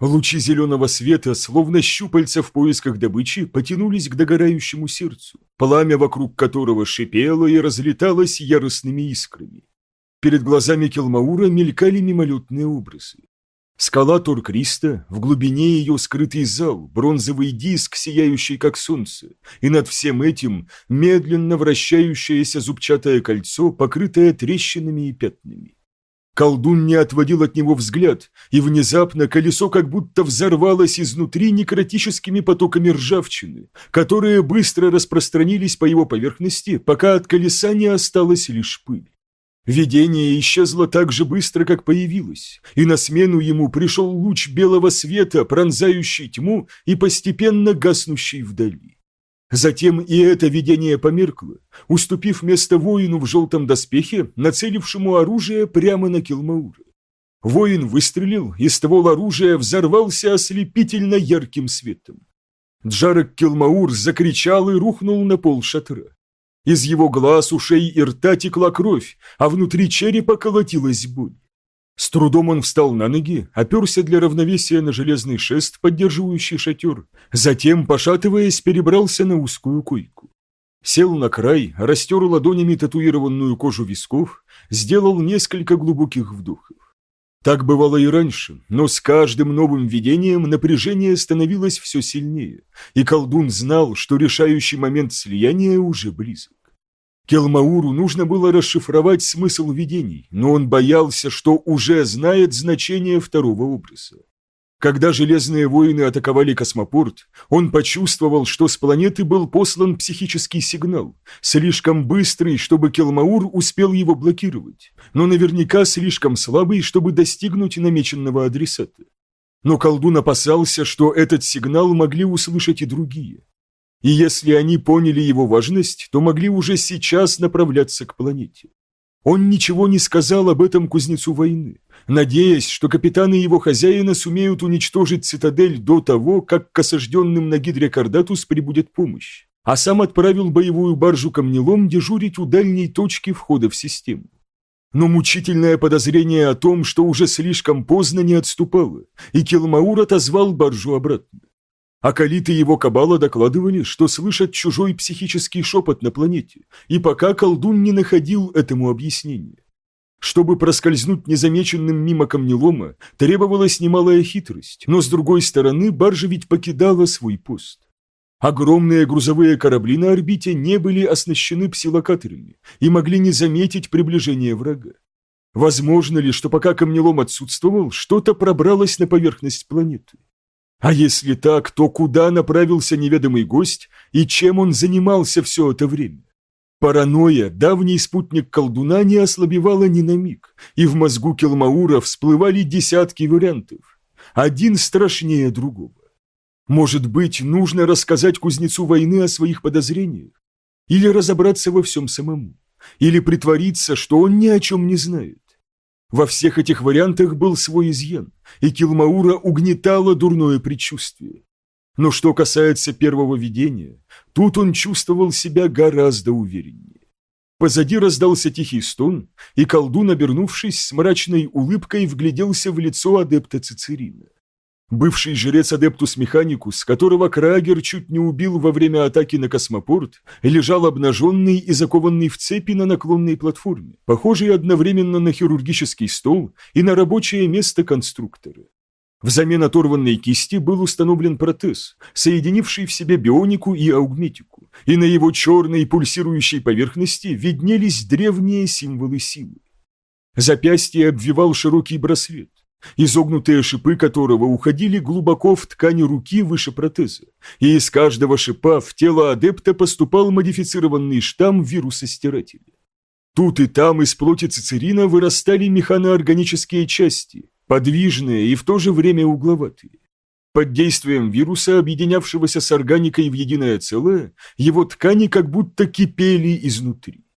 Лучи зеленого света, словно щупальца в поисках добычи, потянулись к догорающему сердцу, пламя вокруг которого шипело и разлеталось яростными искрами. Перед глазами Келмаура мелькали мимолетные образы. Скала Торкриста, в глубине ее скрытый зал, бронзовый диск, сияющий как солнце, и над всем этим медленно вращающееся зубчатое кольцо, покрытое трещинами и пятнами. Колдун не отводил от него взгляд, и внезапно колесо как будто взорвалось изнутри некротическими потоками ржавчины, которые быстро распространились по его поверхности, пока от колеса не осталась лишь пыль. Видение исчезло так же быстро, как появилось, и на смену ему пришел луч белого света, пронзающий тьму и постепенно гаснущий вдали. Затем и это видение померкло, уступив место воину в желтом доспехе, нацелившему оружие прямо на Килмаура. Воин выстрелил, и ствол оружия взорвался ослепительно ярким светом. Джарек Килмаур закричал и рухнул на пол шатра. Из его глаз, ушей и рта текла кровь, а внутри черепа колотилась боль. С трудом он встал на ноги, оперся для равновесия на железный шест, поддерживающий шатер, затем, пошатываясь, перебрался на узкую койку. Сел на край, растер ладонями татуированную кожу висков, сделал несколько глубоких вдохов. Так бывало и раньше, но с каждым новым видением напряжение становилось все сильнее, и колдун знал, что решающий момент слияния уже близок. Келмауру нужно было расшифровать смысл видений, но он боялся, что уже знает значение второго образа. Когда Железные воины атаковали космопорт, он почувствовал, что с планеты был послан психический сигнал, слишком быстрый, чтобы Келмаур успел его блокировать, но наверняка слишком слабый, чтобы достигнуть намеченного адресата. Но колдун опасался, что этот сигнал могли услышать и другие. И если они поняли его важность, то могли уже сейчас направляться к планете. Он ничего не сказал об этом кузнецу войны, надеясь, что капитаны его хозяина сумеют уничтожить цитадель до того, как к осажденным на Гидре Кардатус прибудет помощь, а сам отправил боевую баржу камнелом дежурить у дальней точки входа в систему. Но мучительное подозрение о том, что уже слишком поздно не отступало, и Келмаур отозвал баржу обратно. Акалиты его кабала докладывали, что слышат чужой психический шепот на планете, и пока колдун не находил этому объяснения. Чтобы проскользнуть незамеченным мимо камнелома, требовалась немалая хитрость, но с другой стороны баржа ведь покидала свой пост. Огромные грузовые корабли на орбите не были оснащены псилокаторами и могли не заметить приближение врага. Возможно ли, что пока камнелом отсутствовал, что-то пробралось на поверхность планеты? А если так, то куда направился неведомый гость и чем он занимался все это время? Паранойя, давний спутник колдуна, не ослабевала ни на миг, и в мозгу Келмаура всплывали десятки вариантов, один страшнее другого. Может быть, нужно рассказать кузнецу войны о своих подозрениях? Или разобраться во всем самому? Или притвориться, что он ни о чем не знает? Во всех этих вариантах был свой изъян, и Килмаура угнетало дурное предчувствие. Но что касается первого видения, тут он чувствовал себя гораздо увереннее. Позади раздался тихий стон, и колдун, обернувшись с мрачной улыбкой, вгляделся в лицо адепта Цицерина. Бывший жрец Адептус Механикус, которого Крагер чуть не убил во время атаки на космопорт, лежал обнаженный и закованный в цепи на наклонной платформе, похожий одновременно на хирургический стол и на рабочее место конструктора. Взамен оторванной кисти был установлен протез, соединивший в себе бионику и аугметику, и на его черной пульсирующей поверхности виднелись древние символы силы. Запястье обвивал широкий браслет, изогнутые шипы которого уходили глубоко в ткань руки выше протеза, и из каждого шипа в тело адепта поступал модифицированный штамм вируса-стирателя. Тут и там из плоти цицерина вырастали механоорганические части, подвижные и в то же время угловатые. Под действием вируса, объединявшегося с органикой в единое целое, его ткани как будто кипели изнутри.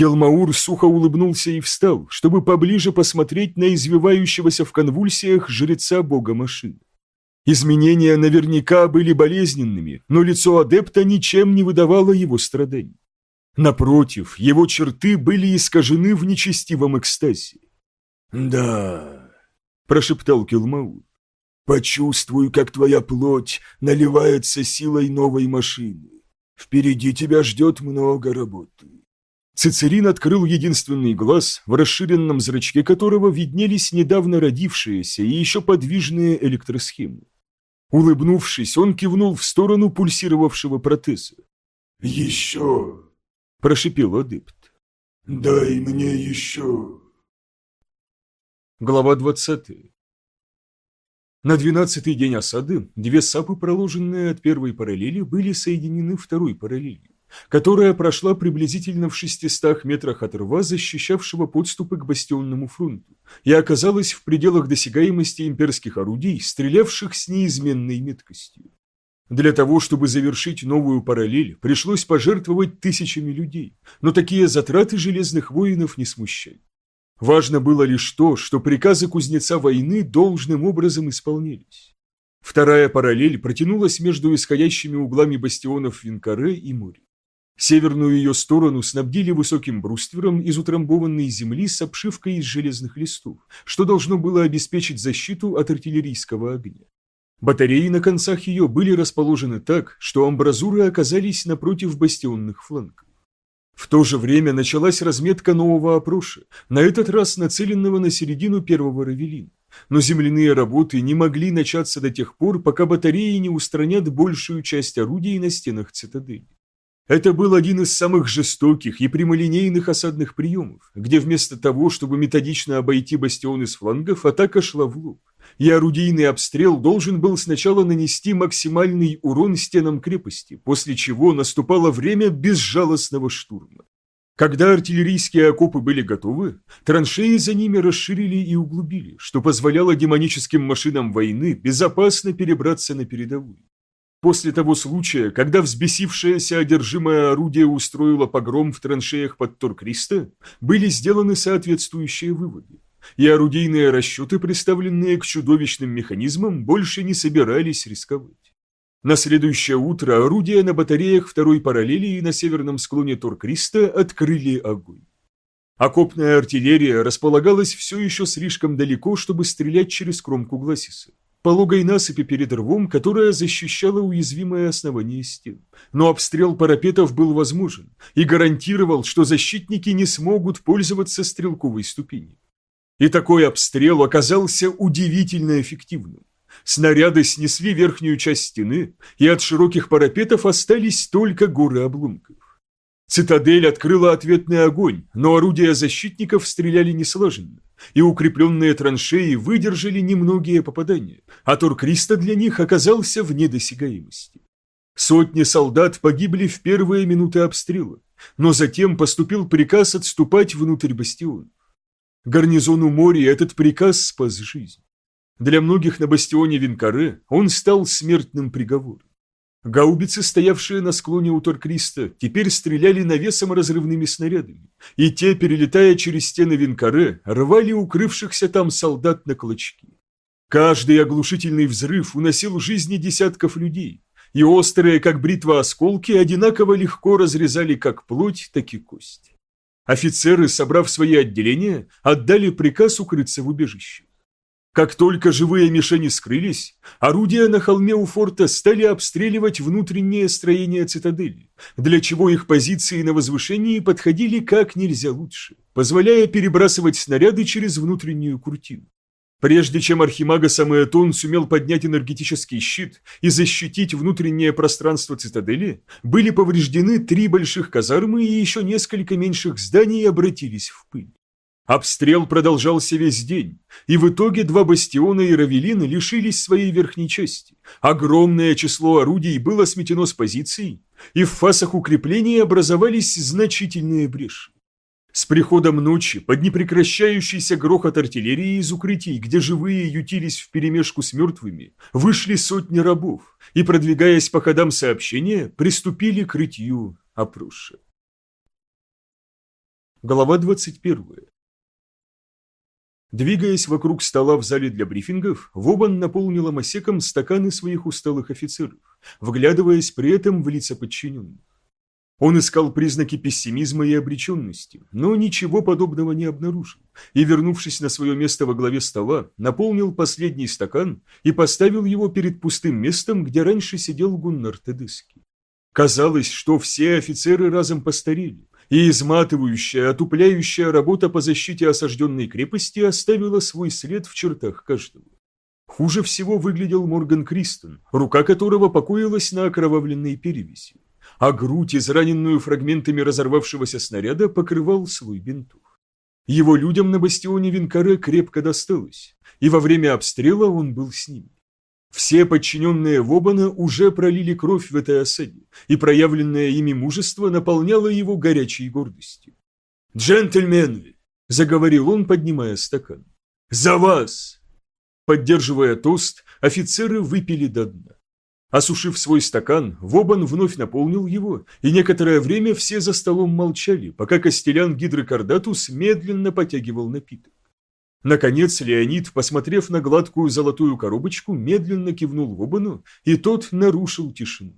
Келмаур сухо улыбнулся и встал, чтобы поближе посмотреть на извивающегося в конвульсиях жреца бога машины. Изменения наверняка были болезненными, но лицо адепта ничем не выдавало его страданий. Напротив, его черты были искажены в нечестивом экстазе. «Да», – прошептал Келмаур, – «почувствуй, как твоя плоть наливается силой новой машины. Впереди тебя ждет много работы». Цицерин открыл единственный глаз, в расширенном зрачке которого виднелись недавно родившиеся и еще подвижные электросхемы. Улыбнувшись, он кивнул в сторону пульсировавшего протеза. «Еще!» – прошипел адепт. «Дай мне еще!» Глава двадцатая. На двенадцатый день осады две сапы, проложенные от первой параллели, были соединены второй параллелью которая прошла приблизительно в 600 метрах от рва, защищавшего подступы к бастионному фронту, и оказалась в пределах досягаемости имперских орудий, стрелявших с неизменной меткостью. Для того, чтобы завершить новую параллель, пришлось пожертвовать тысячами людей, но такие затраты железных воинов не смущали. Важно было лишь то, что приказы кузнеца войны должным образом исполнялись. Вторая параллель протянулась между исходящими углами бастионов Винкаре и моря. Северную ее сторону снабдили высоким бруствером из утрамбованной земли с обшивкой из железных листов, что должно было обеспечить защиту от артиллерийского огня. Батареи на концах ее были расположены так, что амбразуры оказались напротив бастионных флангов. В то же время началась разметка нового опроша, на этот раз нацеленного на середину первого равелина. Но земляные работы не могли начаться до тех пор, пока батареи не устранят большую часть орудий на стенах цитадели. Это был один из самых жестоких и прямолинейных осадных приемов, где вместо того, чтобы методично обойти бастионы с флангов, атака шла в лоб. И орудийный обстрел должен был сначала нанести максимальный урон стенам крепости, после чего наступало время безжалостного штурма. Когда артиллерийские окопы были готовы, траншеи за ними расширили и углубили, что позволяло демоническим машинам войны безопасно перебраться на передовую. После того случая, когда взбесившееся одержимое орудие устроило погром в траншеях под Торкриста, были сделаны соответствующие выводы, и орудийные расчеты, представленные к чудовищным механизмам, больше не собирались рисковать. На следующее утро орудия на батареях второй параллели и на северном склоне Торкриста открыли огонь. Окопная артиллерия располагалась все еще слишком далеко, чтобы стрелять через кромку Гласиса пологой насыпи перед рвом, которая защищала уязвимое основание стен. Но обстрел парапетов был возможен и гарантировал, что защитники не смогут пользоваться стрелковой ступенью. И такой обстрел оказался удивительно эффективным. Снаряды снесли верхнюю часть стены, и от широких парапетов остались только горы обломков. Цитадель открыла ответный огонь, но орудия защитников стреляли неслаженно и укрепленные траншеи выдержали немногие попадания, а Туркриста для них оказался вне досягаемости. Сотни солдат погибли в первые минуты обстрела, но затем поступил приказ отступать внутрь бастиона. Гарнизону Мори этот приказ спас жизнь. Для многих на бастионе Винкаре он стал смертным приговором. Гаубицы, стоявшие на склоне у Торкриста, теперь стреляли навесом разрывными снарядами, и те, перелетая через стены Винкаре, рвали укрывшихся там солдат на клочки. Каждый оглушительный взрыв уносил жизни десятков людей, и острые, как бритва, осколки одинаково легко разрезали как плоть, так и кость. Офицеры, собрав свои отделения, отдали приказ укрыться в убежище. Как только живые мишени скрылись, орудия на холме у форта стали обстреливать внутреннее строение цитадели, для чего их позиции на возвышении подходили как нельзя лучше, позволяя перебрасывать снаряды через внутреннюю куртину. Прежде чем Архимагас Амеатон сумел поднять энергетический щит и защитить внутреннее пространство цитадели, были повреждены три больших казармы и еще несколько меньших зданий обратились в пыль. Обстрел продолжался весь день, и в итоге два бастиона и равелины лишились своей верхней части. Огромное число орудий было сметено с позиций, и в фасах укреплений образовались значительные бреши. С приходом ночи, под непрекращающийся грохот артиллерии из укрытий, где живые ютились вперемешку с мертвыми, вышли сотни рабов и, продвигаясь по ходам сообщения, приступили к рытью опроша. Глава 21. Двигаясь вокруг стола в зале для брифингов, Вобан наполнила масеком стаканы своих усталых офицеров, вглядываясь при этом в лица подчиненных. Он искал признаки пессимизма и обреченности, но ничего подобного не обнаружил, и, вернувшись на свое место во главе стола, наполнил последний стакан и поставил его перед пустым местом, где раньше сидел Гуннар Тедески. Казалось, что все офицеры разом постарели, и изматывающая, отупляющая работа по защите осажденной крепости оставила свой след в чертах каждого. Хуже всего выглядел Морган Кристон, рука которого покоилась на окровавленной перевеси, а грудь, израненную фрагментами разорвавшегося снаряда, покрывал слой бинтов. Его людям на бастионе Винкаре крепко досталось, и во время обстрела он был с ними. Все подчиненные Вобана уже пролили кровь в этой осаде, и проявленное ими мужество наполняло его горячей гордостью. «Джентльмены!» – заговорил он, поднимая стакан. «За вас!» Поддерживая тост, офицеры выпили до дна. Осушив свой стакан, Вобан вновь наполнил его, и некоторое время все за столом молчали, пока Костелян Гидрокардатус медленно потягивал напиток. Наконец Леонид, посмотрев на гладкую золотую коробочку, медленно кивнул Вобану, и тот нарушил тишину.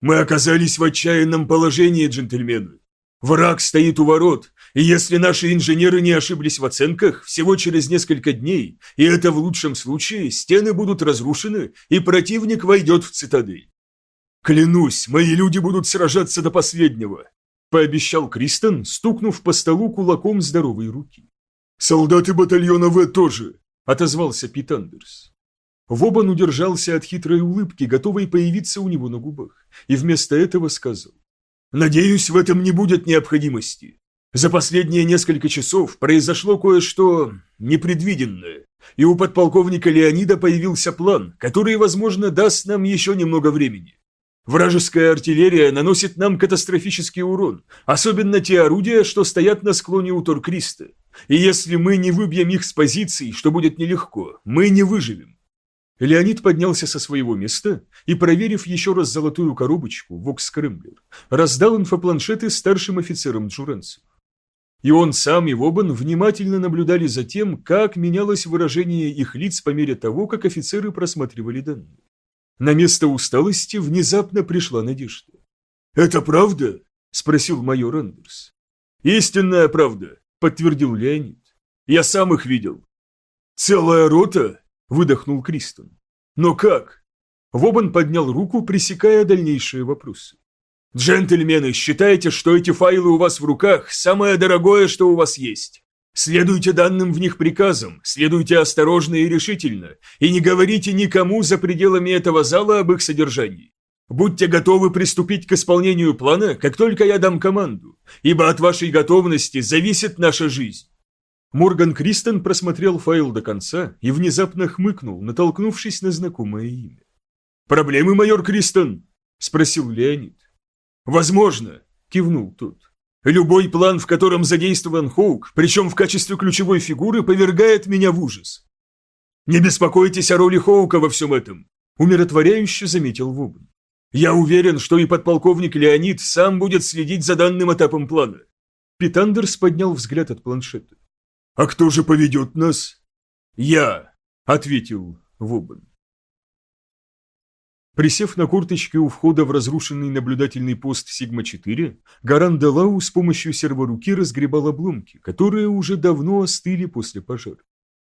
«Мы оказались в отчаянном положении, джентльмены. Враг стоит у ворот, и если наши инженеры не ошиблись в оценках, всего через несколько дней, и это в лучшем случае, стены будут разрушены, и противник войдет в цитадель. Клянусь, мои люди будут сражаться до последнего», – пообещал Кристен, стукнув по столу кулаком здоровой руки. «Солдаты батальона В тоже», – отозвался Пит Андерс. Вобан удержался от хитрой улыбки, готовой появиться у него на губах, и вместо этого сказал. «Надеюсь, в этом не будет необходимости. За последние несколько часов произошло кое-что непредвиденное, и у подполковника Леонида появился план, который, возможно, даст нам еще немного времени. Вражеская артиллерия наносит нам катастрофический урон, особенно те орудия, что стоят на склоне у Торкриста. И если мы не выбьем их с позиций, что будет нелегко, мы не выживем. Леонид поднялся со своего места и, проверив еще раз золотую коробочку, Вокс Кремблер, раздал инфопланшеты старшим офицерам джуранцев. И он сам и Вобан внимательно наблюдали за тем, как менялось выражение их лиц по мере того, как офицеры просматривали данные. На место усталости внезапно пришла надежда. «Это правда?» – спросил майор Андерс. «Истинная правда», – подтвердил Леонид. «Я сам их видел». «Целая рота?» – выдохнул Кристон. «Но как?» Вобан поднял руку, пресекая дальнейшие вопросы. «Джентльмены, считаете, что эти файлы у вас в руках – самое дорогое, что у вас есть? Следуйте данным в них приказам, следуйте осторожно и решительно, и не говорите никому за пределами этого зала об их содержании. Будьте готовы приступить к исполнению плана, как только я дам команду, ибо от вашей готовности зависит наша жизнь». Морган Кристен просмотрел файл до конца и внезапно хмыкнул, натолкнувшись на знакомое имя. «Проблемы, майор Кристен?» – спросил Леонид. «Возможно», – кивнул тот. Любой план, в котором задействован Хоук, причем в качестве ключевой фигуры, повергает меня в ужас. Не беспокойтесь о роли Хоука во всем этом, умиротворяюще заметил Вобн. Я уверен, что и подполковник Леонид сам будет следить за данным этапом плана. Питандерс поднял взгляд от планшета. «А кто же поведет нас?» «Я», — ответил Вобан. Присев на корточки у входа в разрушенный наблюдательный пост Сигма-4, Гаран Делау с помощью серворуки разгребал обломки, которые уже давно остыли после пожара.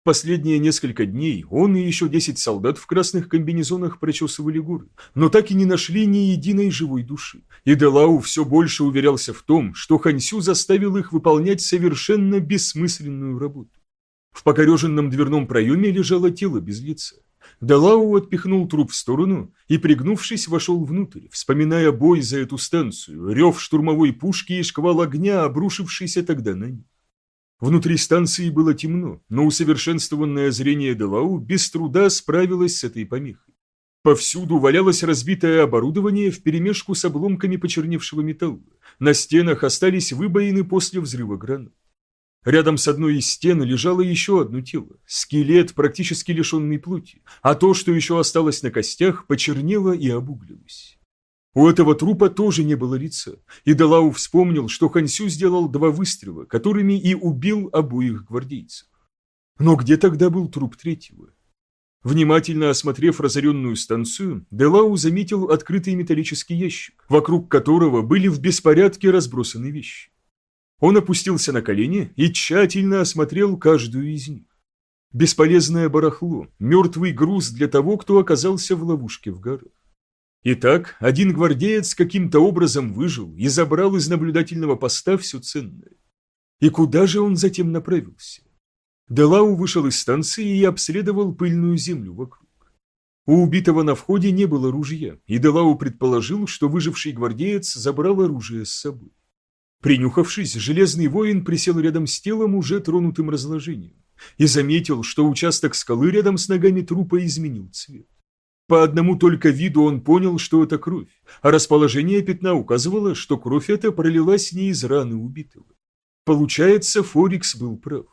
Последние несколько дней он и еще десять солдат в красных комбинезонах прочесывали горы, но так и не нашли ни единой живой души. И Делау все больше уверялся в том, что Хансю заставил их выполнять совершенно бессмысленную работу. В покореженном дверном проеме лежало тело без лица. Делау отпихнул труп в сторону и, пригнувшись, вошел внутрь, вспоминая бой за эту станцию, рев штурмовой пушки и шквал огня, обрушившийся тогда на них. Внутри станции было темно, но усовершенствованное зрение Делау без труда справилось с этой помехой. Повсюду валялось разбитое оборудование вперемешку с обломками почерневшего металла. На стенах остались выбоины после взрыва гранат. Рядом с одной из стен лежало еще одно тело, скелет, практически лишенный плоти, а то, что еще осталось на костях, почернело и обуглилось. У этого трупа тоже не было лица, и Далау вспомнил, что Хансю сделал два выстрела, которыми и убил обоих гвардейцев. Но где тогда был труп третьего? Внимательно осмотрев разоренную станцию, Делау заметил открытый металлический ящик, вокруг которого были в беспорядке разбросаны вещи. Он опустился на колени и тщательно осмотрел каждую из них. Бесполезное барахло, мертвый груз для того, кто оказался в ловушке в горах. Итак, один гвардеец каким-то образом выжил и забрал из наблюдательного поста все ценное. И куда же он затем направился? Делау вышел из станции и обследовал пыльную землю вокруг. У убитого на входе не было ружья, и Делау предположил, что выживший гвардеец забрал оружие с собой. Принюхавшись, железный воин присел рядом с телом, уже тронутым разложением, и заметил, что участок скалы рядом с ногами трупа изменил цвет. По одному только виду он понял, что это кровь, а расположение пятна указывало, что кровь эта пролилась не из раны убитого. Получается, Форикс был прав.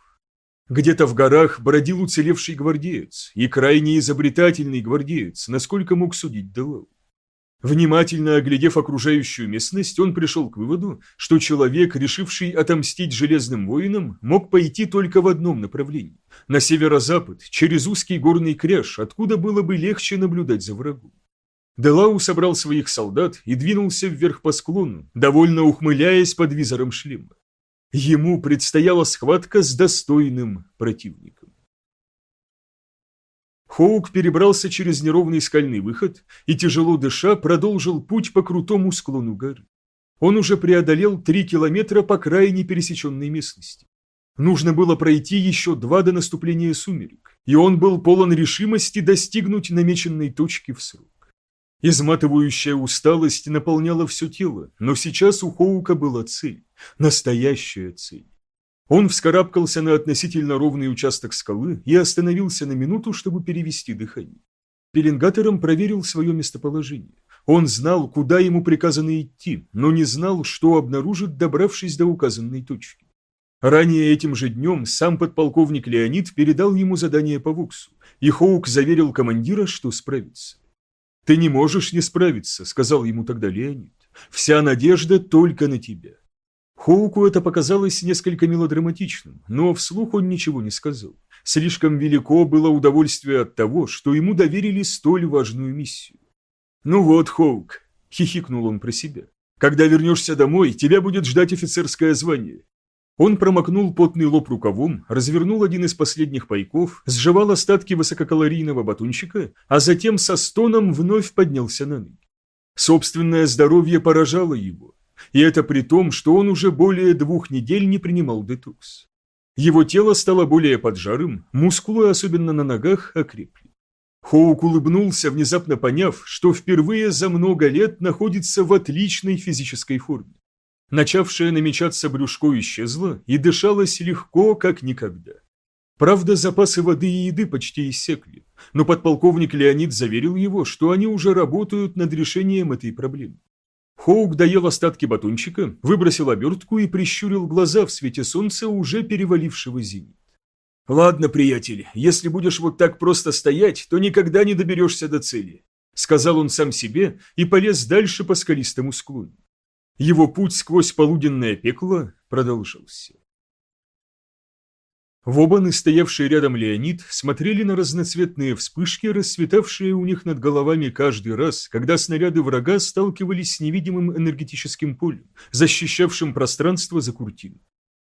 Где-то в горах бродил уцелевший гвардеец, и крайне изобретательный гвардеец, насколько мог судить Делау. Внимательно оглядев окружающую местность, он пришел к выводу, что человек, решивший отомстить железным воинам, мог пойти только в одном направлении – на северо-запад, через узкий горный кряж, откуда было бы легче наблюдать за врагом. Делау собрал своих солдат и двинулся вверх по склону, довольно ухмыляясь под визором шлема. Ему предстояла схватка с достойным противником. Хоук перебрался через неровный скальный выход и, тяжело дыша, продолжил путь по крутому склону горы. Он уже преодолел три километра по крайне пересеченной местности. Нужно было пройти еще два до наступления сумерек, и он был полон решимости достигнуть намеченной точки в срок. Изматывающая усталость наполняла все тело, но сейчас у Хоука была цель, настоящая цель. Он вскарабкался на относительно ровный участок скалы и остановился на минуту, чтобы перевести дыхание. Пеленгатором проверил свое местоположение. Он знал, куда ему приказано идти, но не знал, что обнаружит, добравшись до указанной точки. Ранее этим же днем сам подполковник Леонид передал ему задание по Вуксу, и Хоук заверил командира, что справится. «Ты не можешь не справиться», — сказал ему тогда Леонид. «Вся надежда только на тебя». Хоуку это показалось несколько мелодраматичным, но вслух он ничего не сказал. Слишком велико было удовольствие от того, что ему доверили столь важную миссию. «Ну вот, Хоук», — хихикнул он про себя, — «когда вернешься домой, тебя будет ждать офицерское звание». Он промокнул потный лоб рукавом, развернул один из последних пайков, сживал остатки высококалорийного батончика, а затем со стоном вновь поднялся на ноги. Собственное здоровье поражало его. И это при том, что он уже более двух недель не принимал детокс. Его тело стало более поджарым, мускулы, особенно на ногах, окрепли. Хоук улыбнулся, внезапно поняв, что впервые за много лет находится в отличной физической форме. Начавшее намечаться брюшко исчезло и дышалось легко, как никогда. Правда, запасы воды и еды почти иссекли, но подполковник Леонид заверил его, что они уже работают над решением этой проблемы. Хоук доел остатки батончика, выбросил обертку и прищурил глаза в свете солнца, уже перевалившего зиму. «Ладно, приятель, если будешь вот так просто стоять, то никогда не доберешься до цели», сказал он сам себе и полез дальше по скалистому склону. Его путь сквозь полуденное пекло продолжался. Вобан и стоявший рядом Леонид смотрели на разноцветные вспышки, расцветавшие у них над головами каждый раз, когда снаряды врага сталкивались с невидимым энергетическим полем, защищавшим пространство за куртину.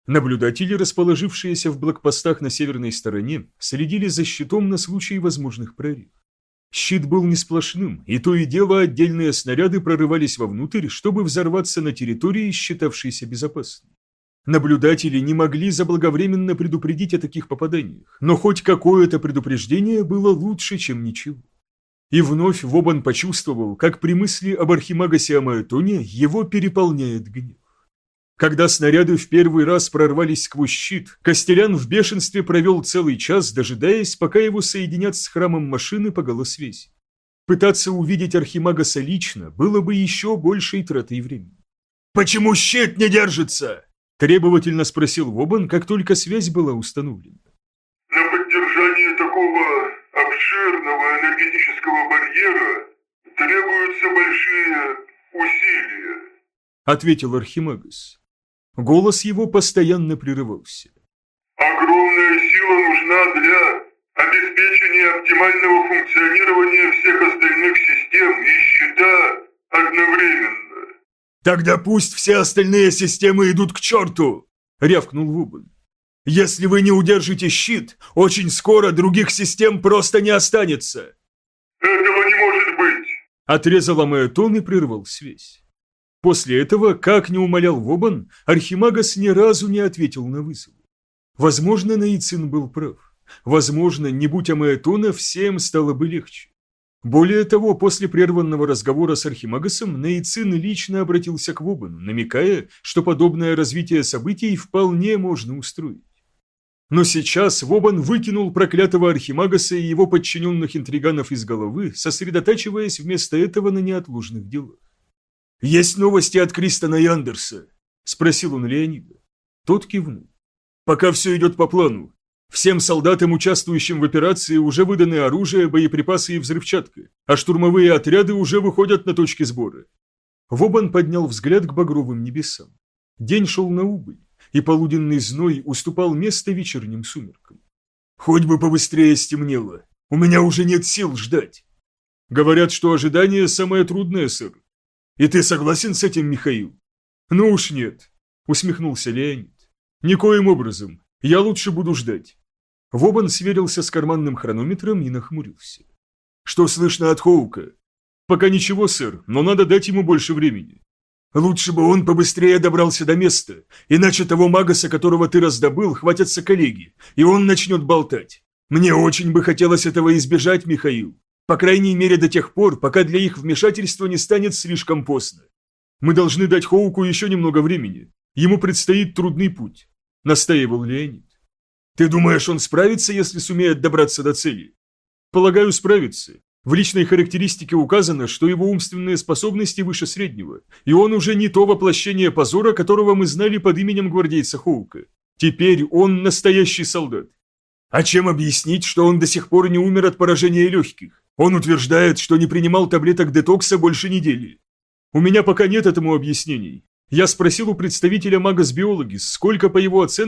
Наблюдатели, расположившиеся в блокпостах на северной стороне, следили за щитом на случай возможных прорыв. Щит был не сплошным, и то и дело отдельные снаряды прорывались вовнутрь, чтобы взорваться на территории, считавшейся безопасной. Наблюдатели не могли заблаговременно предупредить о таких попаданиях, но хоть какое-то предупреждение было лучше, чем ничего. И вновь Вобан почувствовал, как при мысли об Архимагасе Амаэтоне его переполняет гнев. Когда снаряды в первый раз прорвались сквозь щит, Костелян в бешенстве провел целый час, дожидаясь, пока его соединят с храмом машины по голосвязи. Пытаться увидеть Архимагаса лично было бы еще большей тратой времени. «Почему щит не держится?» – требовательно спросил Вобан, как только связь была установлена. «На поддержание такого обширного энергетического барьера требуются большие усилия», – ответил Архимагас. Голос его постоянно прерывался. «Огромная сила нужна для обеспечения оптимального функционирования всех остальных систем и щита одновременно». «Тогда пусть все остальные системы идут к черту!» — рявкнул Вубан. «Если вы не удержите щит, очень скоро других систем просто не останется!» «Этого не может быть!» — отрезал Амаэтон и прервал связь. После этого, как не умолял Вобан, Архимагас ни разу не ответил на вызов. Возможно, Наицин был прав. Возможно, не будь Амаэтона, всем стало бы легче. Более того, после прерванного разговора с Архимагасом, Наицин лично обратился к Вобану, намекая, что подобное развитие событий вполне можно устроить. Но сейчас Вобан выкинул проклятого Архимагаса и его подчиненных интриганов из головы, сосредотачиваясь вместо этого на неотложных делах. «Есть новости от Кристона и Андерса?» – спросил он Леонида. Тот кивнул. «Пока все идет по плану. Всем солдатам, участвующим в операции, уже выданы оружие, боеприпасы и взрывчатка, а штурмовые отряды уже выходят на точки сбора». Вобан поднял взгляд к багровым небесам. День шел на убыль, и полуденный зной уступал место вечерним сумеркам. «Хоть бы побыстрее стемнело. У меня уже нет сил ждать». «Говорят, что ожидание самое трудное, сэр», и ты согласен с этим, Михаил? Ну уж нет, усмехнулся Леонид. Никоим образом. Я лучше буду ждать. Вобан сверился с карманным хронометром и нахмурился. Что слышно от Хоука? Пока ничего, сэр, но надо дать ему больше времени. Лучше бы он побыстрее добрался до места, иначе того магаса, которого ты раздобыл, хватятся коллеги, и он начнет болтать. Мне очень бы хотелось этого избежать, Михаил. По крайней мере до тех пор, пока для их вмешательства не станет слишком поздно. Мы должны дать Хоуку еще немного времени. Ему предстоит трудный путь», — настаивал Леонид. «Ты думаешь, он справится, если сумеет добраться до цели?» «Полагаю, справится. В личной характеристике указано, что его умственные способности выше среднего, и он уже не то воплощение позора, которого мы знали под именем гвардейца Хоука. Теперь он настоящий солдат. А чем объяснить, что он до сих пор не умер от поражения легких? Он утверждает, что не принимал таблеток детокса больше недели. У меня пока нет этому объяснений. Я спросил у представителя Магас Биологис, сколько, по его оценкам,